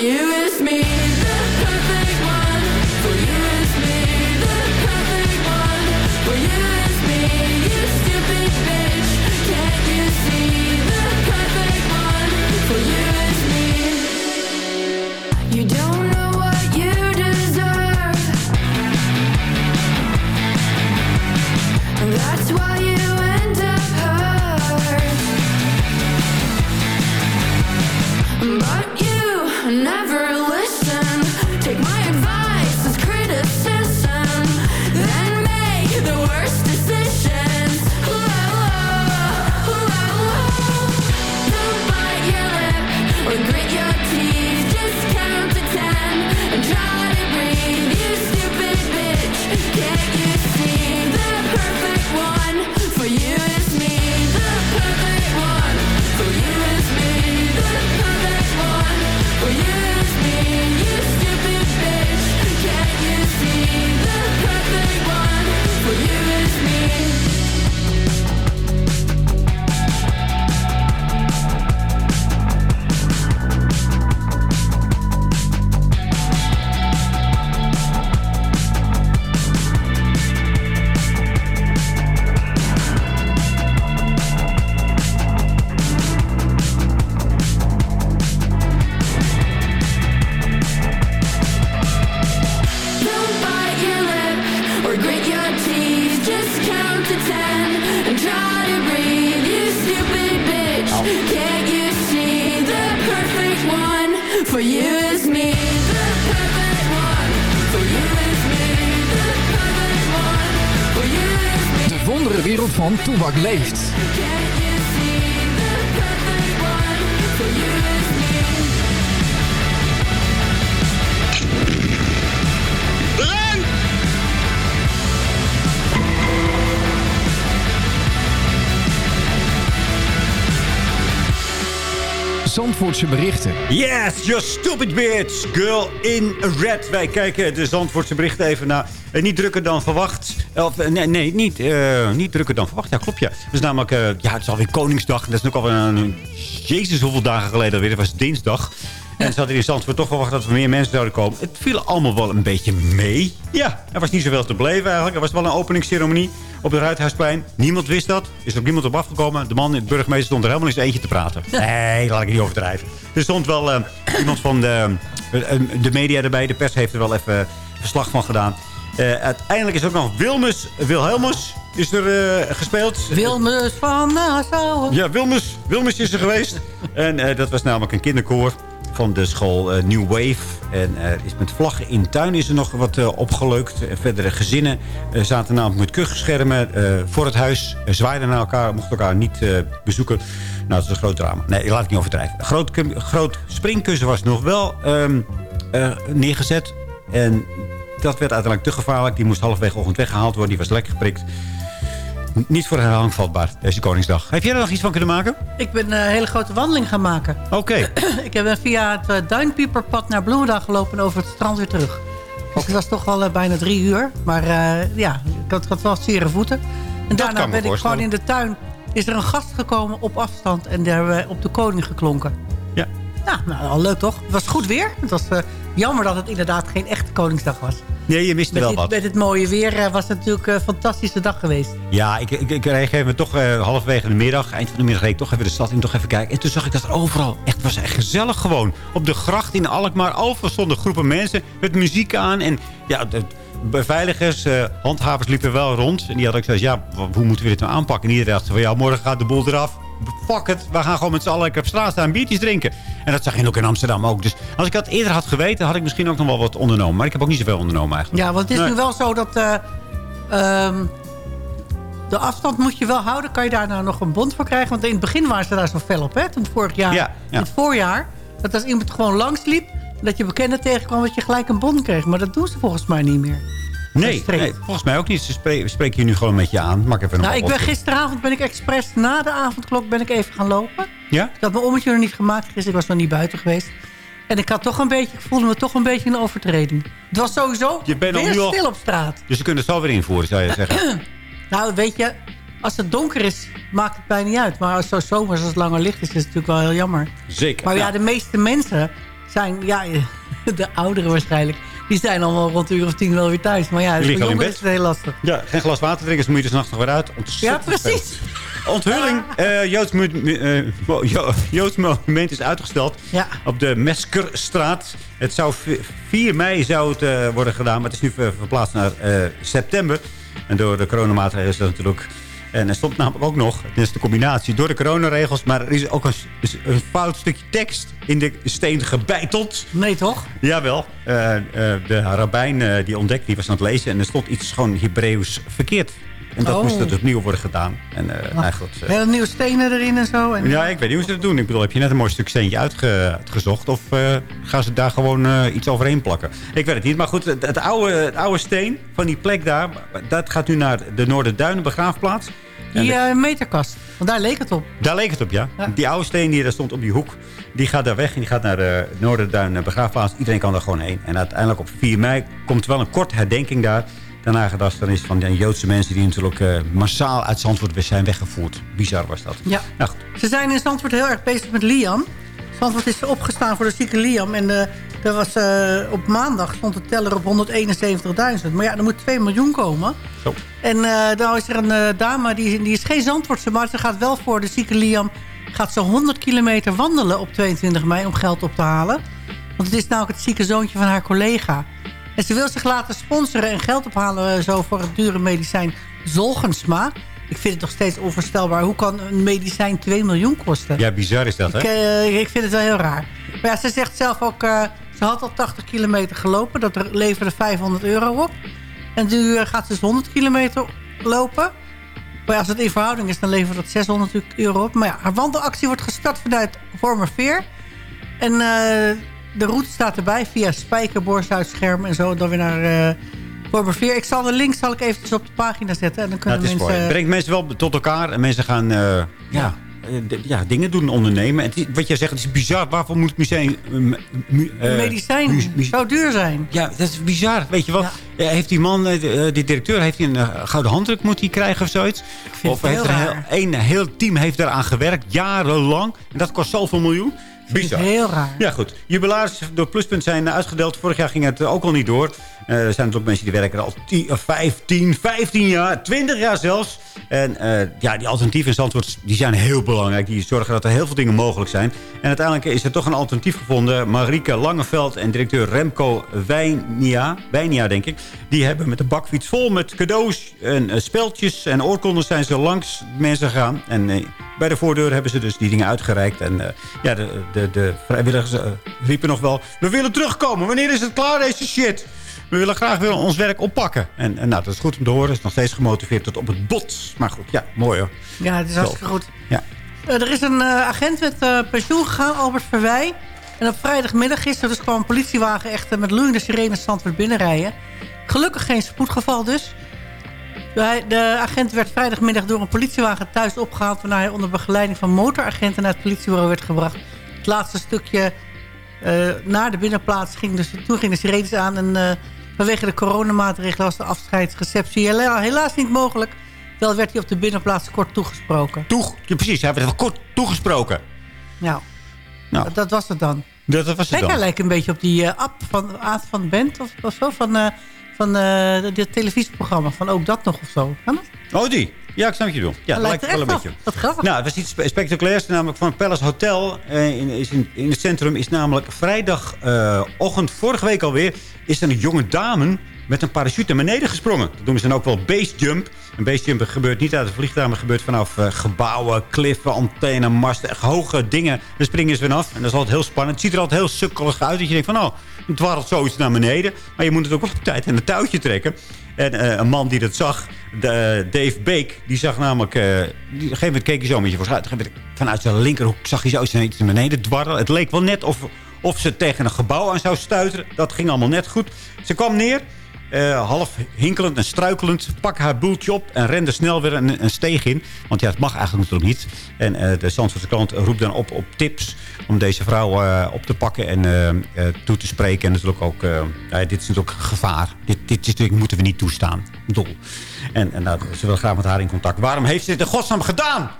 you is me? Zandvoortse berichten. Yes, you stupid bitch. Girl in red. Wij kijken de Zandvoortse berichten even naar. eh, niet drukker dan verwacht. Of, eh, nee, nee niet, eh, niet drukker dan verwacht. Ja, klopt ja. Is namelijk, ja, het is alweer Koningsdag. Dat is ook alweer een, jezus, hoeveel dagen geleden alweer. Het was dinsdag. En ze hadden in Zandvoort toch verwacht dat er meer mensen zouden komen. Het viel allemaal wel een beetje mee. Ja, er was niet zoveel te beleven eigenlijk. Er was wel een openingsceremonie op het Ruithhuisplein. Niemand wist dat. Is er ook niemand op afgekomen. De man, de burgemeester, stond er helemaal in zijn eentje te praten. Nee, laat ik niet overdrijven. Er stond wel eh, iemand van de, eh, de media erbij. De pers heeft er wel even verslag van gedaan. Eh, uiteindelijk is ook nog Wilmus, Wilhelmus is er eh, gespeeld. Wilmus van Nassau. Ja, Wilmus, Wilmus is er geweest. en eh, dat was namelijk een kinderkoor van de school eh, New Wave. En er is met vlaggen in tuin is er nog wat eh, opgeleukt. Verdere gezinnen eh, zaten namelijk met kuchenschermen eh, voor het huis. Uh, zwaaiden naar elkaar, mochten elkaar niet eh, bezoeken. Nou, dat is een groot drama. Nee, laat ik niet overdrijven. Groot, groot springkussen was nog wel ehm, eh, neergezet. En dat werd uiteindelijk te gevaarlijk. Die moest halverwege ochtend weggehaald worden. Die was lekker geprikt. Niet voor herhaling vatbaar, deze Koningsdag. Heb jij er nog iets van kunnen maken? Ik ben een hele grote wandeling gaan maken. Oké. ik heb via het uh, Duinpieperpad naar Bloemendaal gelopen... en over het strand weer terug. Dus het was toch al eh, bijna drie uur. Maar eh, ja, ik had, ik had wel zere voeten. En daarna ben ik gewoon in de tuin... is er een gast gekomen op afstand... en daar hebben we op de koning geklonken. Ja. Ja, nou, al leuk toch? Het was goed weer. Het was eh, jammer dat het inderdaad geen echte Koningsdag was. Nee, je miste Met, wel dit, wat. met het mooie weer eh, was het natuurlijk een fantastische dag geweest. Ja, ik, ik, ik even toch eh, halverwege de middag, eind van de middag, reed ik toch even de stad in, toch even kijken. En toen zag ik dat er overal, echt, was echt gezellig gewoon. Op de gracht in Alkmaar, overal stonden groepen mensen met muziek aan. En ja, de beveiligers, eh, handhavers liepen wel rond. En die hadden ook gezegd, ja, hoe moeten we dit nou aanpakken? En iedereen dacht van, ja, morgen gaat de boel eraf. Fuck het, we gaan gewoon met z'n allen lekker op straat staan biertjes drinken. En dat zag je ook in Amsterdam ook. Dus als ik dat eerder had geweten, had ik misschien ook nog wel wat ondernomen. Maar ik heb ook niet zoveel ondernomen eigenlijk. Ja, want het is Nee. nu wel zo dat... eh, ehm, de afstand moet je wel houden. Kan je daar nou nog een bond voor krijgen? Want in het begin waren ze daar zo fel op, hè? Toen vorig jaar, Ja, ja. in het voorjaar... dat als iemand gewoon langs liep... dat je bekenden tegenkwam dat je gelijk een bond kreeg. Maar dat doen ze volgens mij niet meer. Nee, nee, volgens mij ook niet. Ze spreken, spreken je nu gewoon met je aan. Maak even een Nou, ik ben gisteravond ben ik expres na de avondklok ben ik even gaan lopen. Ja? Ik had mijn ommetje nog niet gemaakt gisteren. Ik was nog niet buiten geweest. En ik, had toch een beetje, ik voelde me toch een beetje een overtreding. Het was sowieso Je bent weer al- stil op straat. Dus ze kunnen het zo weer invoeren, zou je zeggen. Nou, weet je, als het donker is, maakt het bijna niet uit. Maar als het zo zomers als het langer licht is, is het natuurlijk wel heel jammer. Zeker. Maar ja, Nou, de meeste mensen zijn, ja, de ouderen waarschijnlijk... die zijn allemaal rond uur of tien wel weer thuis. Maar ja, voor jongeren is het heel lastig. Ja, geen glas water drinken, dus moet je er s'nachts nog weer uit. Ja, precies. Onthulling, eh, Joods, monument is uitgesteld Ja. op de Meskerstraat. Het zou v- 4 mei zou het eh, worden gedaan, maar het is nu ver- verplaatst naar september. En door de coronamaatregelen is dat natuurlijk... En er stond namelijk ook nog, dit is de combinatie, door de coronaregels... maar er is ook een, een fout stukje tekst in de steen gebeiteld. Nee, toch? Jawel. Eh, de rabbijn eh, die ontdekte, die was aan het lezen... en er stond iets gewoon Hebreeuws verkeerd. En dat Oh. moest het opnieuw worden gedaan. En, eh, Hele nieuwe stenen erin en zo. En, ja, ik weet niet hoe ze dat doen. Ik bedoel, heb je net een mooi stuk steentje uitge- uitgezocht... of gaan ze daar gewoon iets overheen plakken? Ik weet het niet. Maar goed, het, het oude, het oude steen van die plek daar... dat gaat nu naar de Noorderduinen begraafplaats. Die de- eh, meterkast. Want daar leek het op. daar leek het op, ja. Ja. Die oude steen die daar stond op die hoek... die gaat daar weg en die gaat naar de Noorderduin eh, begraafplaats. Iedereen kan daar gewoon heen. En uiteindelijk op 4 mei komt er wel een korte herdenking daar... Daarna gedachtenis van de Joodse mensen... die natuurlijk eh, massaal uit Zandvoort zijn weggevoerd. Bizar was dat. Ja. Nou. Ze zijn in Zandvoort heel erg bezig met Liam. Zandvoort is opgestaan voor de zieke Liam. En eh er was, eh, op maandag stond de teller op 171.000. Maar ja, er moet 2 miljoen komen. Zo. En eh nou is er een eh, dame, die, die is geen Zandvoortse... maar ze gaat wel voor de zieke Liam... gaat ze 100 kilometer wandelen op 22 mei om geld op te halen. Want het is namelijk het zieke zoontje van haar collega. En ze wil zich laten sponsoren en geld ophalen... eh, zo voor het dure medicijn Zolgensma. Ik vind het nog steeds onvoorstelbaar. Hoe kan een medicijn 2 miljoen kosten? Ja, bizar is dat, hè? Ik, eh, ik vind het wel heel raar. Maar ja, ze zegt zelf ook... eh, ze had al 80 kilometer gelopen. Dat leverde 500 euro op. En nu eh, gaat ze dus 100 kilometer lopen. Maar ja, als het in verhouding is, dan levert dat 600 euro op. Maar ja, haar wandelactie wordt gestart vanuit Vormerveer. En de route staat erbij via Spijker, Zuidscherm en zo. Dan weer naar eh. Ik zal de link zal ik eventjes op de pagina zetten. En dan Nou, kunnen het is mensen... Het brengt mensen wel tot elkaar. En mensen gaan eh, ja. eh, d- ja, dingen doen, ondernemen. En is- wat jij zegt, het is bizar. Waarvoor moet het museum... eh, mu- eh, medicijn mu- zou duur zijn. Ja, dat is bizar. Weet je wat? Eh, Heeft die man, eh, de, eh, die directeur, heeft hij een eh, gouden handdruk moet hij krijgen of zoiets? Of het heeft heel er een heel, een heel team heeft daaraan gewerkt, jarenlang. En dat kost zoveel miljoen. Bizar. Heel raar. Ja, goed. Jubilaars door Pluspunt zijn uitgedeeld. Vorig jaar ging het ook al niet door. Eh, er zijn natuurlijk mensen die werken al 10, of 15, 15 jaar, 20 jaar zelfs. En eh, ja, die alternatieven in Zandvoort die zijn heel belangrijk. Die zorgen dat er heel veel dingen mogelijk zijn. En uiteindelijk is er toch een alternatief gevonden. Marieke Langeveld en directeur Remco Wijnia, Wijnia denk ik. Die hebben met een bakfiets vol met cadeaus en eh, speltjes en oorkondes zijn ze langs mensen gegaan. En bij de voordeur hebben ze dus die dingen uitgereikt. En eh, ja, de, de, de vrijwilligers eh, riepen nog wel... We willen terugkomen. Wanneer is het klaar, deze shit? We willen graag weer ons werk oppakken. En, en nou, dat is goed om te horen. is nog steeds gemotiveerd tot op het bot. Maar goed, ja, mooi hoor. Ja, het is hartstikke goed. Ja. Eh, er is een agent met pensioen gegaan, Albert Verwij. En op vrijdagmiddag gisteren dus kwam een politiewagen echt met loeiende sirenes Zandvoort binnenrijden. Gelukkig geen spoedgeval dus. De agent werd vrijdagmiddag door een politiewagen thuis opgehaald... waarna hij onder begeleiding van motoragenten naar het politiebureau werd gebracht. Het laatste stukje eh, naar de binnenplaats ging dus... Toen ging de sirenes aan en eh, vanwege de coronamaatregelen... was de afscheidsreceptie hela- helaas niet mogelijk. Wel werd hij op de binnenplaats kort toegesproken. Toeg, ja, precies. Hij werd kort toegesproken. Nou, Nou. dat was het dan. Dat, was het hij dan. lijkt een beetje op die eh, app van Aad van Bent of, of zo. Van, van eh, dit televisieprogramma. Van ook dat nog of zo. Kan dat? Oh, die. Ja, ik snap wat je bedoelt. Ja, dat lijkt lijkt er wel een beetje. Wat grappig. Nou, het was iets spe- spectaculairs. Namelijk van het Palace Hotel eh, in, is in, in het centrum is namelijk vrijdagochtend vorige week alweer... is er een jonge dame met een parachute naar beneden gesprongen. Dat noemen ze dan ook wel basejump. Een basejump gebeurt niet uit het vliegtuig, maar gebeurt vanaf eh, gebouwen, kliffen, antenne, masten. Echt hoge dingen. Daar springen ze vanaf. En dat is altijd heel spannend. Het ziet er altijd heel sukkelig uit. Dat je denkt van, oh, dwarrelt zoiets naar beneden. Maar je moet het ook wel op tijd in een touwtje trekken. En eh, een man die dat zag, de, Dave Beek, die zag namelijk... eh, die, op een gegeven moment keek hij zo een beetje vooruit. Vanuit zijn linkerhoek zag hij zo iets naar beneden dwarrelen. Het leek wel net of, of ze tegen een gebouw aan zou stuiteren. Dat ging allemaal net goed. Ze kwam neer. Eh, half hinkelend en struikelend, pak haar boeltje op en rende snel weer een, een steeg in. Want ja, het mag eigenlijk natuurlijk niet. En eh, de Zandvoortse krant roept dan op op tips om deze vrouw eh, op te pakken en toe te spreken. En natuurlijk ook, dit is natuurlijk gevaar. Dit, dit natuurlijk, moeten we niet toestaan. Dol. En, en nou, ze willen graag met haar in contact. Waarom heeft ze dit in godsnaam gedaan?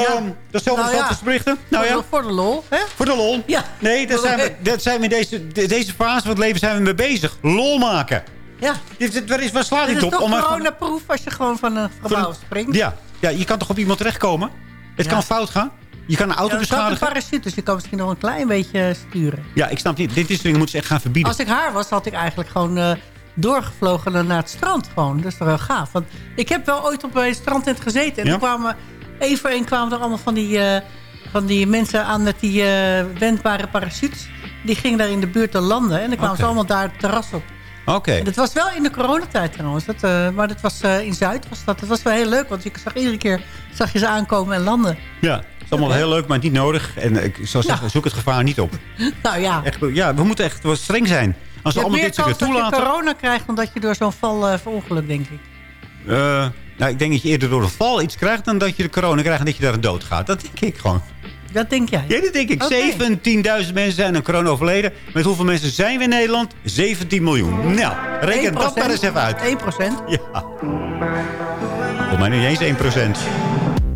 Ehm, dat zijn Nou allemaal ja. berichten. Nou ja, Voor de lol, hè? voor de lol. Ja. Nee, daar zijn we, daar zijn we in deze, de- deze fase van het leven zijn we mee bezig. Lol maken. Ja. Dit, dit, waar, is, waar slaat Dit dit is op? toch maar- coronaproof als je gewoon van een gebouw springt. ja, ja, je kan toch op iemand terechtkomen? Het kan fout gaan. Je kan een auto Ja, staat een beschadigen. parachute, dus je kan misschien nog een klein beetje sturen. Ja, ik snap niet. Dit is dingen moeten ze echt gaan verbieden. Als ik haar was, had ik eigenlijk gewoon eh, doorgevlogen naar- naar het strand. Gewoon. Dat is toch wel gaaf. Want ik heb wel ooit op een strandtent gezeten. En Ja? toen kwamen één voor één kwamen er allemaal van die, eh, van die mensen aan met die eh, wendbare parachutes. Die gingen daar in de buurt te landen. En dan kwamen ze allemaal daar het terras op. Oké. Dat was wel in de coronatijd trouwens. Dat, eh, maar dat was in Zuid. Was dat. dat was wel heel leuk. Want je zag iedere keer zag je ze aankomen en landen. Ja, het is allemaal heel leuk, maar niet nodig. En ik zou zeggen, zoek het gevaar niet op. Nou ja. Echt, ja, we moeten echt wel streng zijn. Als je we allemaal dit soort kans dat je toelaten... corona krijgt... dan dat je door zo'n val eh verongeluk, denk ik. Eh, nou, ik denk dat je eerder door de val iets krijgt... dan dat je de corona krijgt en dat je daar aan dood gaat. Dat denk ik gewoon. Dat denk jij? Ja, dat denk ik. Oké. 17.000 mensen zijn aan corona overleden. Met hoeveel mensen zijn we in Nederland? 17 miljoen. Nou, reken dat maar eens even uit. 1 procent. Ja. Volgens mij niet eens 1 procent.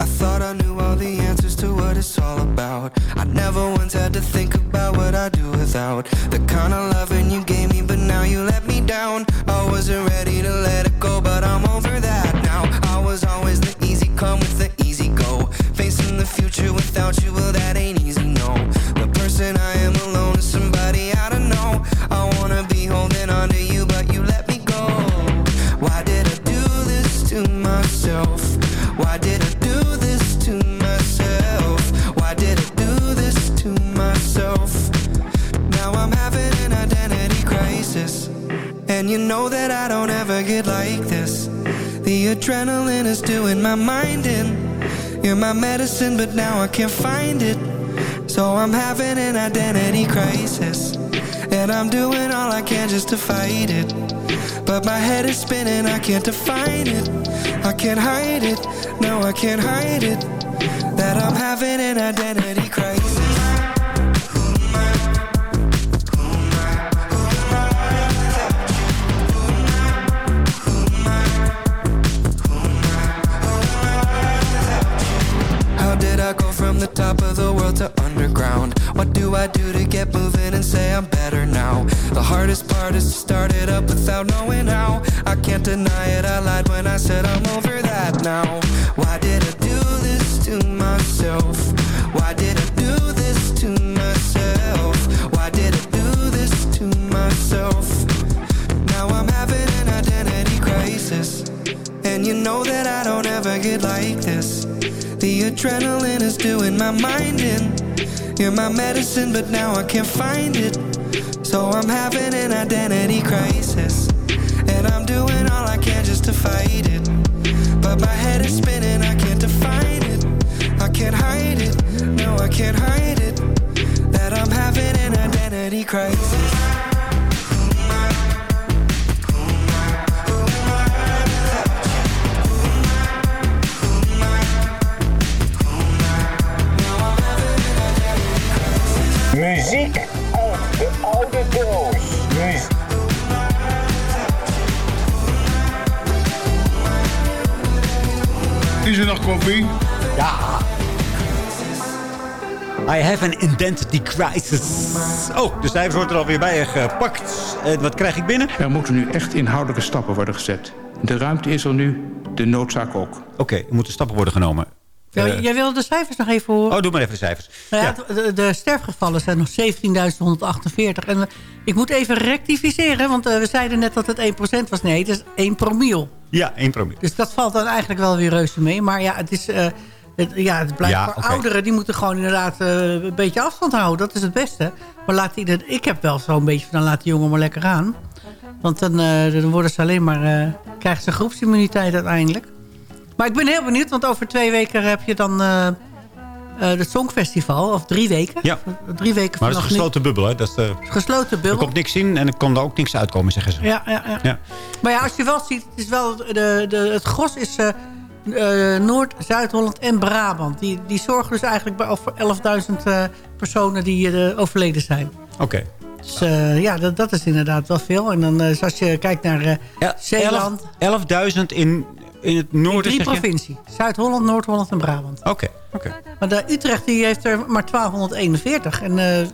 I thought I knew all the answers to what it's all about. I never once had to think about what I do without the kind of loving you gave me, but now you let me down. I wasn't ready to let it go, but I'm over that was always the easy come with the easy go. Facing the future without you, well, that ain't easy, no. The person I am alone is somebody I don't know. I wanna be holding on to you, but you let me go. Why did I do this to myself? Why did I do this to myself? Why did I do this to myself? Now I'm having an identity crisis. And you know that I don't ever get like. Adrenaline is doing my mind in. You're my medicine, but now I can't find it. So I'm having an identity crisis. And I'm doing all I can just to fight it. But my head is spinning, I can't define it. I can't hide it, no, I can't hide it. That I'm having an identity crisis. Do to get moving and say I'm better now? The hardest part is to start it up without knowing how. I can't deny it, I lied when I said I'm over that now. Why did I do this to myself? Why did I do this to myself? Why did I do this to myself? Now I'm having an identity crisis. And you know that I don't ever get like this. The adrenaline is doing my mind in. You're my medicine, but now I can't find it. So I'm having an identity crisis. And I'm doing all I can just to fight it. But my head is spinning, I can't define it. I can't hide it, no, I can't hide it. That I'm having an identity crisis. Muziek uit de oude doos. Muziek. Is er nog koffie? Ja. I have an identity crisis. Oh, de cijfers wordt er alweer bij gepakt. En wat krijg ik binnen? Er moeten nu echt inhoudelijke stappen worden gezet. De ruimte is er nu, de noodzaak ook. Oké, er moeten stappen worden genomen. Ja, Eh, jij wilde de cijfers nog even horen? oh, doe maar even de cijfers. Nou ja, De, de sterfgevallen zijn nog 17.148. En eh, ik moet even rectificeren, want eh, we zeiden net dat het 1% was. Nee, het is 1 promiel. Ja, 1 promiel. Dus dat valt dan eigenlijk wel weer reuze mee. Maar ja, het, is, het, ja, het blijft Ja, voor ouderen. Die moeten gewoon inderdaad een beetje afstand houden. Dat is het beste. Maar laat die, ik heb wel zo'n beetje van, dan laat die jongen maar lekker aan. Want dan, dan worden ze alleen maar, eh, krijgen ze groepsimmuniteit uiteindelijk. Maar ik ben heel benieuwd, want over twee weken heb je dan eh, eh, het Songfestival. Of drie weken. Ja. Drie weken Maar dat is een gesloten bubbel, hè? Dat is de... Gesloten bubbel. Er komt niks in en er kan er ook niks uitkomen, zeggen ze. Ja, ja, ja. Ja. Maar ja, als je wel ziet, het, is wel de, de, het gros is eh, eh, Noord, Zuid-Holland en Brabant. Die, die zorgen dus eigenlijk bij, voor 11.000 eh, personen die eh, overleden zijn. Oké. Dus eh, ja, dat, dat is inderdaad wel veel. En dan eh, als je kijkt naar eh, Zeeland... 11.000 in, in het in noorden, drie provincies. Zuid-Holland, Noord-Holland en Brabant. Oké, oké. Maar de Utrecht die heeft er maar 1241. En eh,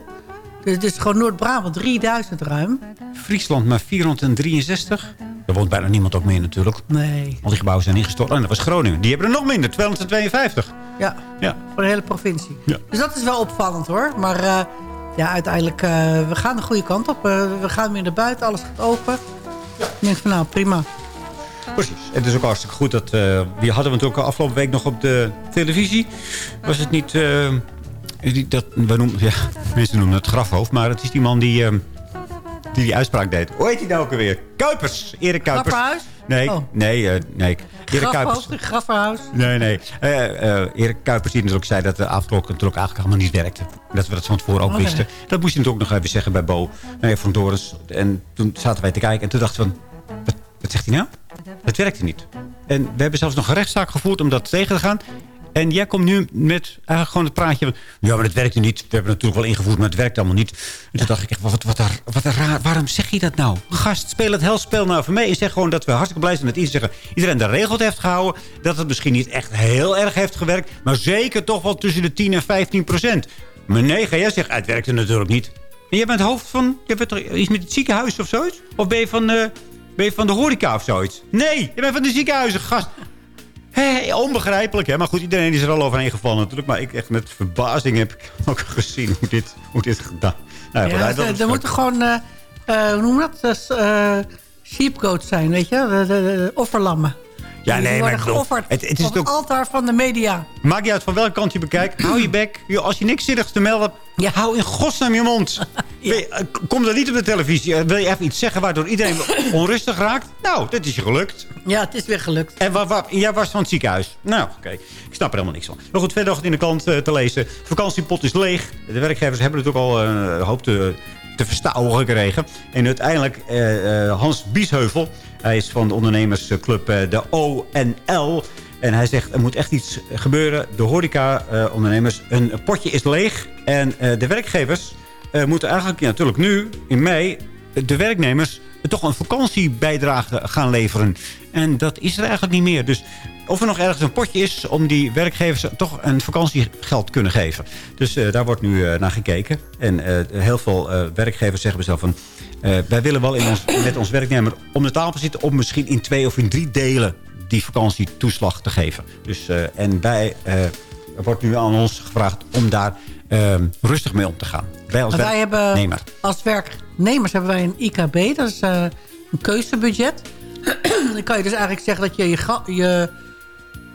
dus, dus gewoon Noord-Brabant 3000 ruim. Friesland maar 463. Er woont bijna niemand ook meer natuurlijk. Nee. Al die gebouwen zijn ingestort. En dat was Groningen. Die hebben er nog minder, 252. Ja, Ja. voor de hele provincie. Ja. Dus dat is wel opvallend hoor. Maar eh, ja, uiteindelijk, eh, we gaan de goede kant op. Eh, we gaan weer naar buiten, alles gaat open. Ik denk van nou, prima. Precies. Het is ook hartstikke goed dat... eh die hadden we natuurlijk afgelopen week nog op de televisie. Was het niet... die- dat, we noemen, ja, mensen noemen het grafhoofd. Maar het is die man die... eh, die die uitspraak deed. Hoe heet hij nou ook alweer? Kuipers. Erik Kuipers. Grapperhuis? Nee, Oh. nee, eh, nee. Erik Kuipers. Grafverhuis. Nee, nee. Erik Kuipers die natuurlijk zei dat de natuurlijk eigenlijk helemaal niet werkte. Dat we dat van tevoren ook Oh, wisten. Dat moest hij natuurlijk nog even zeggen bij Bo nee, van Dorens. En toen zaten wij te kijken en toen dachten we... Wat, wat zegt hij nou? Het werkte niet. En we hebben zelfs nog een rechtszaak gevoerd om dat tegen te gaan. En jij komt nu met eigenlijk gewoon het praatje van... Ja, maar het werkte niet. We hebben het natuurlijk wel ingevoerd, maar het werkt allemaal niet. En toen dacht ik echt, wat, wat, wat, wat raar. Waarom zeg je dat nou? Gast, speel het helspel nou voor mee. En zeg gewoon dat we hartstikke blij zijn dat iedereen, iedereen de regels heeft gehouden. Dat het misschien niet echt heel erg heeft gewerkt. Maar zeker toch wel tussen de 10 en 15 procent. Maar nee, ga jij zeggen, het werkte natuurlijk niet. En jij bent hoofd van... Je bent toch iets met het ziekenhuis of zoiets? Of ben je van, eh, ben je van de horeca of zoiets? Nee, je bent van de ziekenhuizen, gast. Hé, onbegrijpelijk, hè? Maar goed, iedereen is er al overheen gevallen natuurlijk. Maar ik echt met verbazing heb ik ook gezien hoe dit, hoe dit gedaan. Nou, Ja, er, moeten gewoon, eh, eh, hoe noem dat? Dus, eh, sheepgoats zijn, weet je? De, de, de offerlammen. Ja, nee, maar bedoel, het, het is het ook, altaar van de media. maakt niet uit van welke kant je bekijkt. Hou je bek. Als je niks zinnigs te melden hebt, hou in godsnaam je mond. Je, Kom dan niet op de televisie. Eh, Wil je even iets zeggen waardoor iedereen onrustig raakt? Nou, dat is je gelukt. Ja, het is weer gelukt. En waar, waar, jij was van het ziekenhuis. Nou, oké. Ik snap er helemaal niks van. Maar goed, verder nog in de krant eh, te lezen. De vakantiepot is leeg. De werkgevers hebben het ook al eh, een hoop te, te verstouwen gekregen. En uiteindelijk eh, Hans Biesheuvel. Hij is van de ondernemersclub eh, de ONL. En hij zegt, er moet echt iets gebeuren. De horeca-ondernemers, een potje is leeg. En de werkgevers moeten eigenlijk natuurlijk nu, in mei... de werknemers toch een vakantiebijdrage gaan leveren. En dat is er eigenlijk niet meer. Dus of er nog ergens een potje is om die werkgevers toch een vakantiegeld kunnen geven. Dus eh, daar wordt nu eh, naar gekeken. En eh, heel veel werkgevers zeggen mezelf van... wij willen wel in ons, met ons werknemer om de tafel zitten... om misschien in twee of in drie delen die vakantietoeslag te geven. Dus, en wij, er wordt nu aan ons gevraagd om daar rustig mee om te gaan. Wij als hebben, als werknemers hebben wij een IKB. Dat is een keuzebudget. Dan kan je dus eigenlijk zeggen dat je je, je,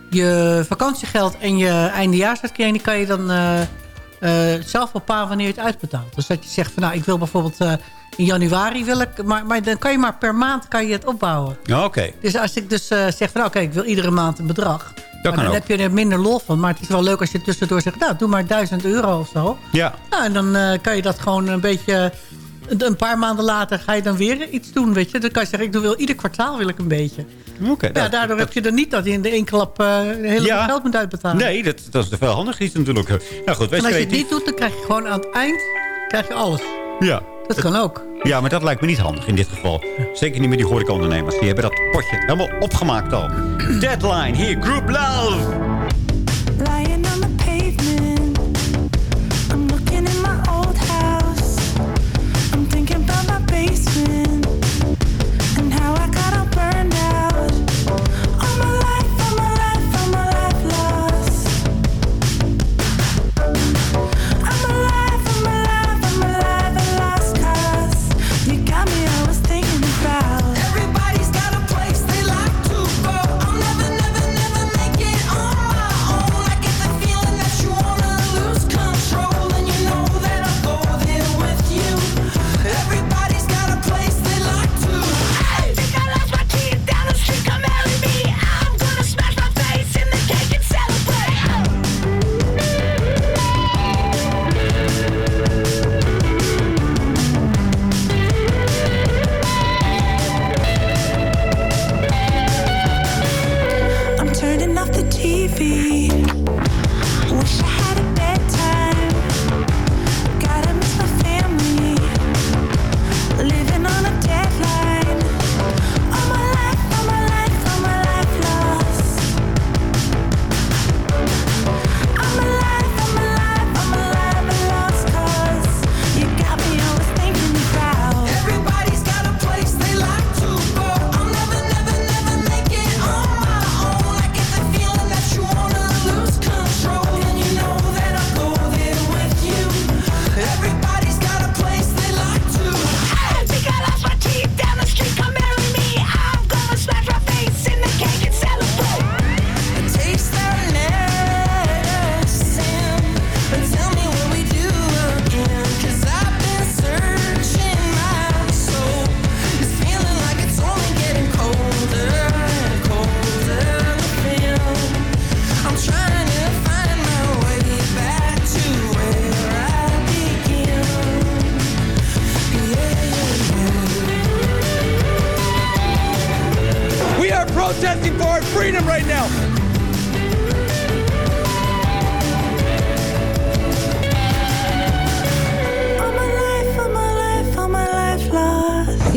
je vakantiegeld en je eindejaarsuitkering... die kan je dan eh, eh, zelf bepalen wanneer je het uitbetaalt. Dus dat je zegt van nou, ik wil bijvoorbeeld eh, in januari... Wil ik, maar, maar dan kan je maar per maand kan je het opbouwen. Ja, oké. Dus als ik dus zeg van oké, ik wil iedere maand een bedrag... dan ook. heb je er minder lol van. Maar het is wel leuk als je tussendoor zegt... nou, doe maar 1000 euro of zo. Ja. Nou, en dan kan je dat gewoon een beetje... Een paar maanden later ga je dan weer iets doen, weet je. Dan kan je zeggen, ik doe wel ieder kwartaal wil ik een beetje. Oké. ja, nou, daardoor heb je dan niet dat je in de één klap eh hele Ja. geld moet uitbetalen. Nee, dat, dat is wel handig iets natuurlijk. Nou goed, en als je het niet doet, dan krijg je gewoon aan het eind krijg je alles. Ja. Dat kan ook. Ja, maar dat lijkt me niet handig in dit geval. Zeker niet met die horecaondernemers. Die hebben dat potje helemaal opgemaakt al. Deadline, hier, Group Love.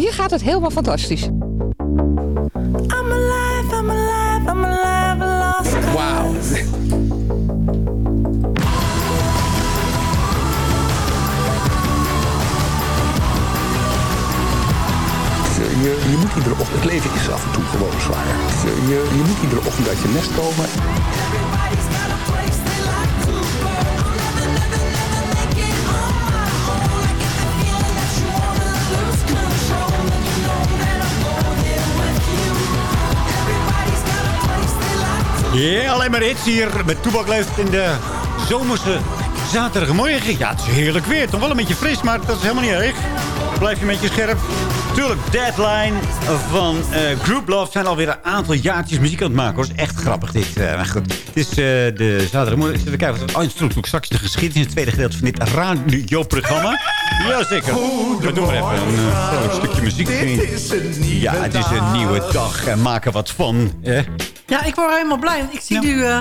Hier gaat het helemaal fantastisch. I'm alive, I'm alive, I'm alive, lost. Wow. Je, je moet iedere ochtend, het leven is af en toe gewoon zwaar. Je, je, je moet iedere ochtend uit je nest komen. Ja, alleen maar hits hier met Toebak leeft in de zomerse zaterdagmorgen. Ja, het is heerlijk weer. Toch wel een beetje fris, maar dat is helemaal niet erg. Blijf je een beetje scherp. Tuurlijk, Deadline van eh Group Love zijn alweer een aantal jaartjes muziek aan het maken. Dat is echt grappig dit. Eh, goed, het is eh, de zaterdagmorgen. Even kijken. Wat, oh, het is straks de geschiedenis in het tweede gedeelte van dit radioprogramma. Jazeker. We doen maar even een vrolijk stukje muziek. Ja, het is een nieuwe dag en maak er wat van. Eh? Ja, ik word helemaal blij. want Ik zie nu... eh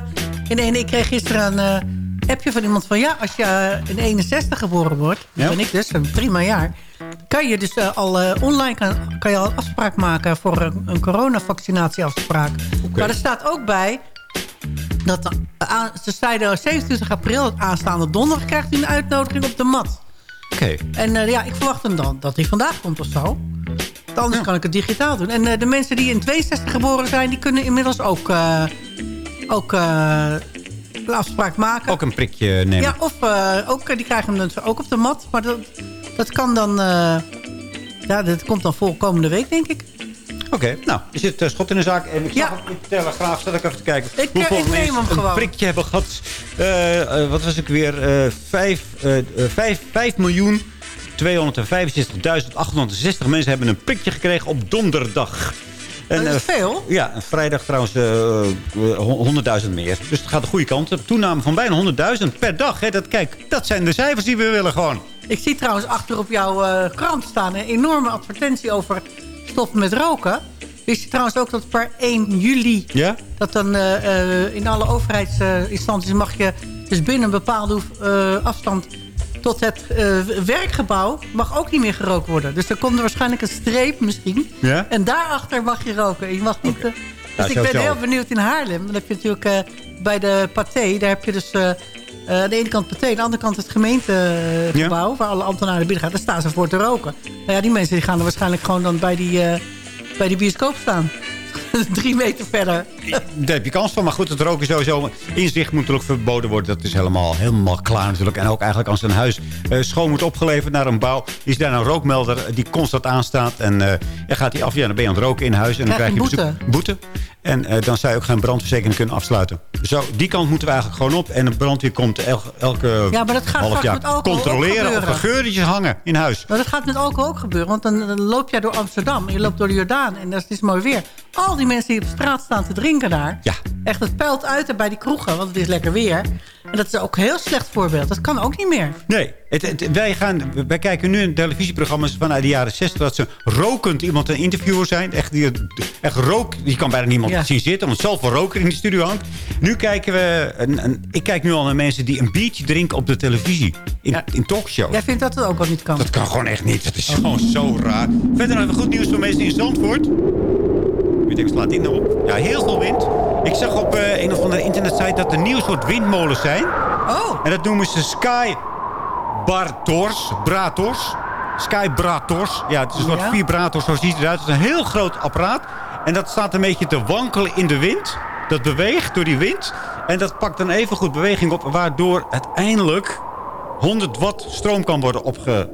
in de, ik kreeg gisteren een eh, appje van iemand van... Ja, als je eh, in 61 geboren wordt... Dat ben ik dus, een prima jaar... kan je dus eh, al eh, online kan, kan je al afspraak maken... voor een, een coronavaccinatieafspraak. Maar er staat ook bij... Dat ze zeiden 27 april, aanstaande donderdag... krijgt hij een uitnodiging op de mat. Oké. En eh, ja, ik verwacht hem dan dat hij vandaag komt of zo. Anders kan ik het digitaal doen. En eh, de mensen die in 62 geboren zijn... die kunnen inmiddels ook, eh, ook eh, een afspraak maken. Ook een prikje nemen. Ja, of ook, die krijgen hem dus ook op de mat. Maar dat, dat kan dan... ja, dat komt dan volgende week, denk ik. Oké, nou, er zit schot in de zaak. En ik Ja. zag op de Telegraaf, zat ik even te kijken... Ik, hoeveel ik neem hem een gewoon. prikje hebben gehad. Eh, eh, wat was ik weer? Vijf, vijf, vijf miljoen 265.860 mensen hebben een prikje gekregen op donderdag. Dat is eh, veel. Ja, en vrijdag trouwens eh, eh, 100.000 meer. Dus het gaat de goede kant op. Toename van bijna 100.000 per dag. Hè. Dat, kijk, dat zijn de cijfers die we willen gewoon. Ik zie trouwens achter op jouw eh, krant staan... een enorme advertentie over stoppen met roken. Wist je trouwens ook dat per 1 juli... Ja? dat dan eh, eh, in alle overheidsinstanties mag je... dus binnen een bepaalde eh, afstand tot het eh, werkgebouw... mag ook niet meer gerookt worden. Dus dan komt er waarschijnlijk een streep misschien. Ja? En daarachter mag je roken. Je mag niet, eh, dus ik ben heel benieuwd in Haarlem. Dan heb je natuurlijk eh, bij de Pathé... daar heb je dus... aan de ene kant Pathé, aan de andere kant het gemeentegebouw... waar alle ambtenaren binnen gaan. Daar staan ze voor te roken. Nou ja, die mensen die gaan er waarschijnlijk gewoon dan bij die, bij die bioscoop staan. Drie meter verder. Daar heb je kans van. Maar goed, het roken sowieso in zich moet natuurlijk verboden worden. Dat is helemaal, helemaal klaar natuurlijk. En ook eigenlijk als een huis eh, schoon wordt opgeleverd naar een bouw... is daar een rookmelder die constant aanstaat. En eh dan gaat hij af. Ja, dan ben je aan het roken in huis. En dan Krijg krijg je je bezoek- boete. En eh, dan zou je ook geen brandverzekering kunnen afsluiten. Zo, die kant moeten we eigenlijk gewoon op. En de brandweer komt el- elke Ja, maar dat gaat half jaar controleren of er geurtjes hangen in huis. Maar dat gaat met alcohol ook gebeuren. Want dan, dan loop jij door Amsterdam. Je loopt door de Jordaan. En dat is mooi weer. Al die mensen die op straat staan te drinken daar. Ja. Echt, het peilt uit bij die kroegen. Want het is lekker weer. En dat is ook een heel slecht voorbeeld. Dat kan ook niet meer. Nee, het, het- wij, gaan, wij kijken nu in televisieprogramma's vanuit de jaren 60... dat ze rokend iemand een interviewer zijn. Echt, die, echt rook, die kan bijna niemand Ja. zien zitten... omdat zelf wel roker in de studio hangt. Nu kijken we... Een, een- ik kijk nu al naar mensen die een biertje drinken op de televisie. In, in talkshows. Jij vindt dat het ook al niet kan. Dat kan gewoon echt niet. Dat is gewoon zo raar. Verder nog even goed nieuws voor mensen in Zandvoort. Ik slaat in op. Ja, heel veel wind. Ik zag op eh, een of andere internetsite dat er nieuw soort windmolens zijn. Oh. En dat noemen ze Sky Bartors. Brators. Sky Brators. Ja, het is een soort Ja. vibrator. Zo ziet het eruit. Het is een heel groot apparaat. En dat staat een beetje te wankelen in de wind. Dat beweegt door die wind. En dat pakt dan even goed beweging op. Waardoor uiteindelijk 100 watt stroom kan worden opgewekt.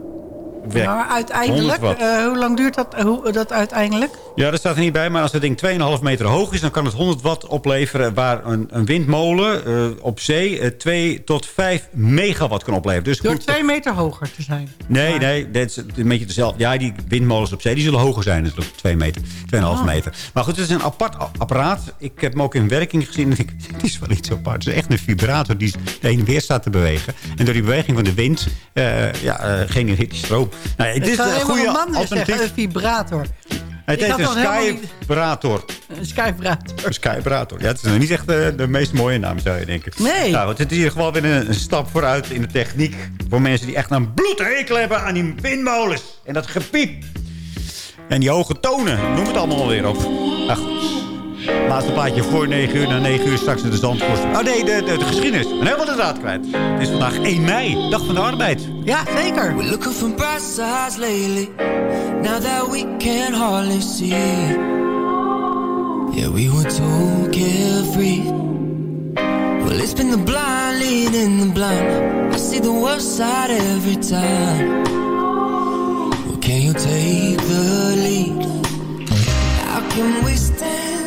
Maar uiteindelijk, 100 watt. eh, hoe lang duurt dat, hoe, dat uiteindelijk? Ja, dat staat er niet bij. Maar als het ding 2,5 meter hoog is... dan kan het 100 watt opleveren... waar een, een windmolen eh, op zee eh, 2 tot 5 megawatt kan opleveren. Dus Door goed, twee meter hoger te zijn. Nee, nee, dat is een beetje dezelfde. Ja, die windmolens op zee die zullen hoger zijn. natuurlijk 2 meter, 2,5 Ah. meter. Maar goed, het is een apart apparaat. Ik heb hem ook in werking gezien. En ik, het is wel iets apart. Het is echt een vibrator die heen en weer staat te bewegen. En door die beweging van de wind eh ja, eh, genereert die stroom. Nou, ja, is een goede een man alternatief. zeggen, een vibrator. Het heet had een niet- skybrator. Een skyvibrator. Een skybrator. Ja, het is nog niet echt de, de meest mooie naam, zou je denken. Nee. Nou, het is in ieder geval weer een, een stap vooruit in de techniek. Voor mensen die echt een bloedhekel hebben aan die windmolens. En dat gepiep. En die hoge tonen. Noem het allemaal alweer op. Goed. Laatste plaatje voor 9 uur. Na 9 uur straks de Zandvoort. Oh nee, de, de, de geschiedenis. En helemaal de draad kwijt. Het is vandaag 1 mei. Dag van de arbeid. Ja, zeker. We're looking for bright sides lately. Now that we can hardly see. Yeah, we were told carefree. Well, it's been the blind leading the blind. I see the worst side every time. Well, can you take the lead? How can we stand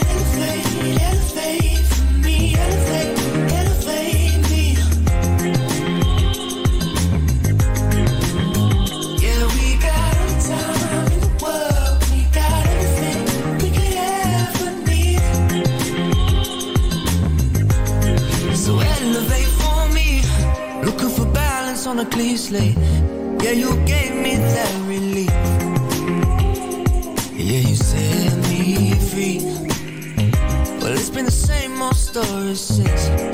a clean slate. Yeah, you gave me that relief. Yeah, you set me free. Well, it's been the same old story since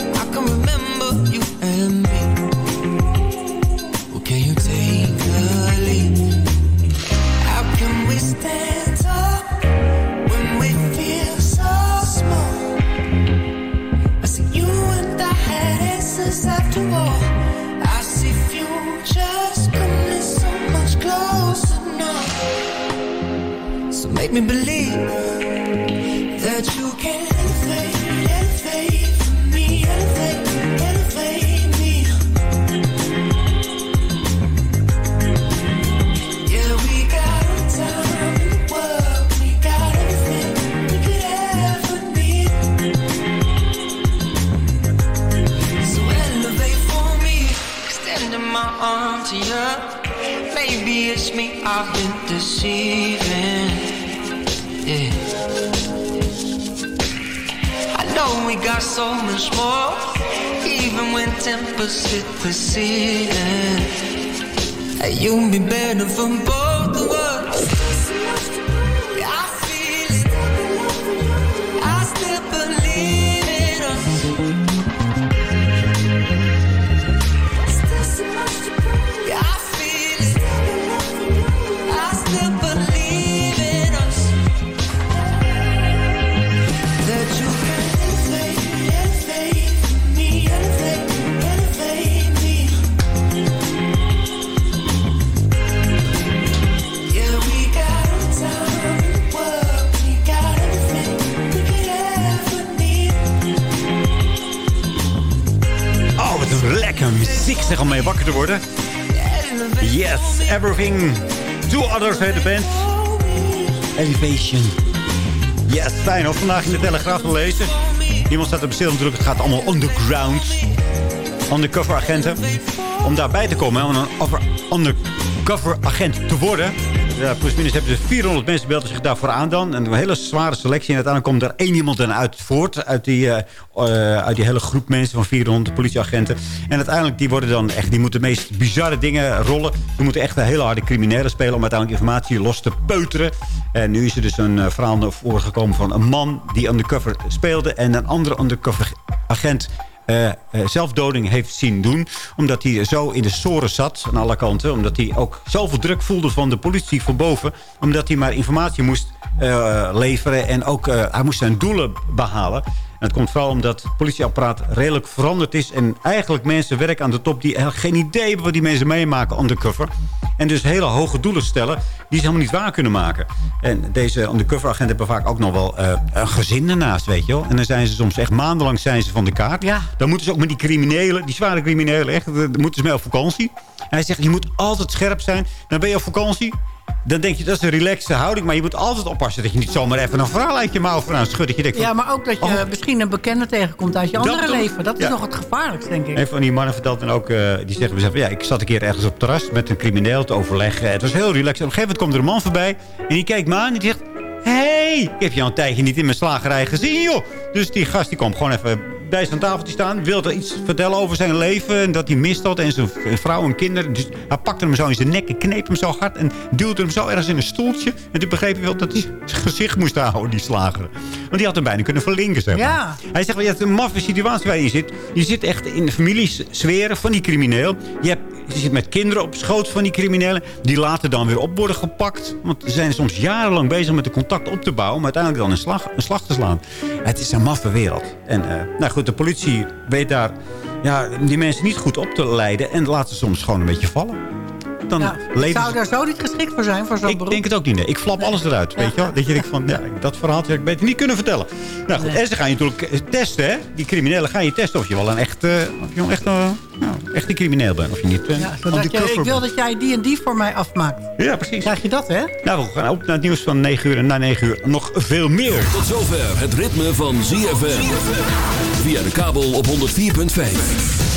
me believe I know we got so much more, even when tempers hit the ceiling. You'll be better for both of us. Muziek zeg om mee wakker te worden. Yes, everything. Two others heet de band. Elevation. Yes, fijn hoor. Vandaag in de Telegraaf te lezen. Iemand staat op stil natuurlijk. Het gaat allemaal underground. Undercover agenten. Om daarbij te komen, om een over- undercover agent te worden... Ja, plus minus hebben ze 400 mensen belden zich daarvoor aan dan. En een hele zware selectie. En uiteindelijk komt er één iemand dan uit voort. Uit die, eh, eh, uit die hele groep mensen van 400 politieagenten. En uiteindelijk die worden dan echt... Die moeten de meest bizarre dingen rollen. Die moeten echt een hele harde criminelen spelen. Om uiteindelijk informatie los te peuteren. En nu is er dus een eh, verhaal naar voren gekomen van een man die undercover speelde. En een andere undercover agent eh, zelfdoding heeft zien doen. Omdat hij zo in de soren zat aan alle kanten. Omdat hij ook zoveel druk voelde van de politie van boven. Omdat hij maar informatie moest eh, leveren. En ook eh, hij moest zijn doelen behalen. En het komt vooral omdat het politieapparaat redelijk veranderd is. En eigenlijk mensen werken aan de top die geen idee hebben wat die mensen meemaken undercover. En dus hele hoge doelen stellen die ze helemaal niet waar kunnen maken. En deze undercover agenten hebben vaak ook nog wel eh, een gezin ernaast, weet je wel. En dan zijn ze soms echt maandenlang zijn ze van de kaart. Ja. Dan moeten ze ook met die criminelen, die zware criminelen, echt, dan moeten ze mee op vakantie. En hij zegt, je moet altijd scherp zijn. Dan ben je op vakantie. Dan denk je, dat is een relaxte houding. Maar je moet altijd oppassen dat je niet zomaar even een verhaal uit je mouw aan schudt. Dat je denkt, Ja, maar ook dat je Oh. misschien een bekende tegenkomt uit je andere leven. Dat is ja. nog het gevaarlijkste, denk ik. Een van die mannen vertelt dan ook, eh, die zegt mezelf, ja, ik zat een keer ergens op het terras met een crimineel te overleggen. Het was heel relaxed. Op een gegeven moment komt er een man voorbij en die kijkt me aan en die zegt, hey, ik heb je al een tijdje niet in mijn slagerij gezien, joh. Dus die gast die komt gewoon even bij zijn tafeltje staan, wilde iets vertellen over zijn leven en dat hij mist had en zijn vrouw en kinderen. Dus hij pakte hem zo in zijn nek en kneep hem zo hard en duwde hem zo ergens in een stoeltje. En toen begreep hij wel dat hij zijn gezicht moest houden, die slager. Want die had hem bijna kunnen verlinken, zeg maar. Ja. Hij zegt, wel, je hebt een maffe situatie waar je zit. Je zit echt in de familiesferen van die crimineel. Je, hebt, je zit met kinderen op schoot van die criminelen. Die later dan weer op worden gepakt. Want ze zijn soms jarenlang bezig met de contact op te bouwen. Maar uiteindelijk dan een slag, een slag te slaan. Het is een maffe wereld. En eh, nou goed, de politie weet daar ja, die mensen niet goed op te leiden. En laat ze soms gewoon een beetje vallen. Dan Ja, leven zou ze- daar zo niet geschikt voor zijn, voor zo'n ik beroep? denk het ook niet. Nee. Ik flap alles eruit. Weet je wel? Dat je denkt van, ja, dat verhaaltje had ik beter niet kunnen vertellen. Nou goed, en ze gaan je natuurlijk testen, hè? Die criminelen gaan je testen of je wel een echt, eh, of je wel echt, eh, nou, echt een crimineel bent. Of je niet eh, Ja, je, ik wil dat jij die en die voor mij afmaakt. Ja, precies. Krijg je dat, hè? Nou, we gaan op naar het nieuws van 9 uur en na 9 uur nog veel meer. Tot zover het ritme van ZFM. Via de kabel op 104.5.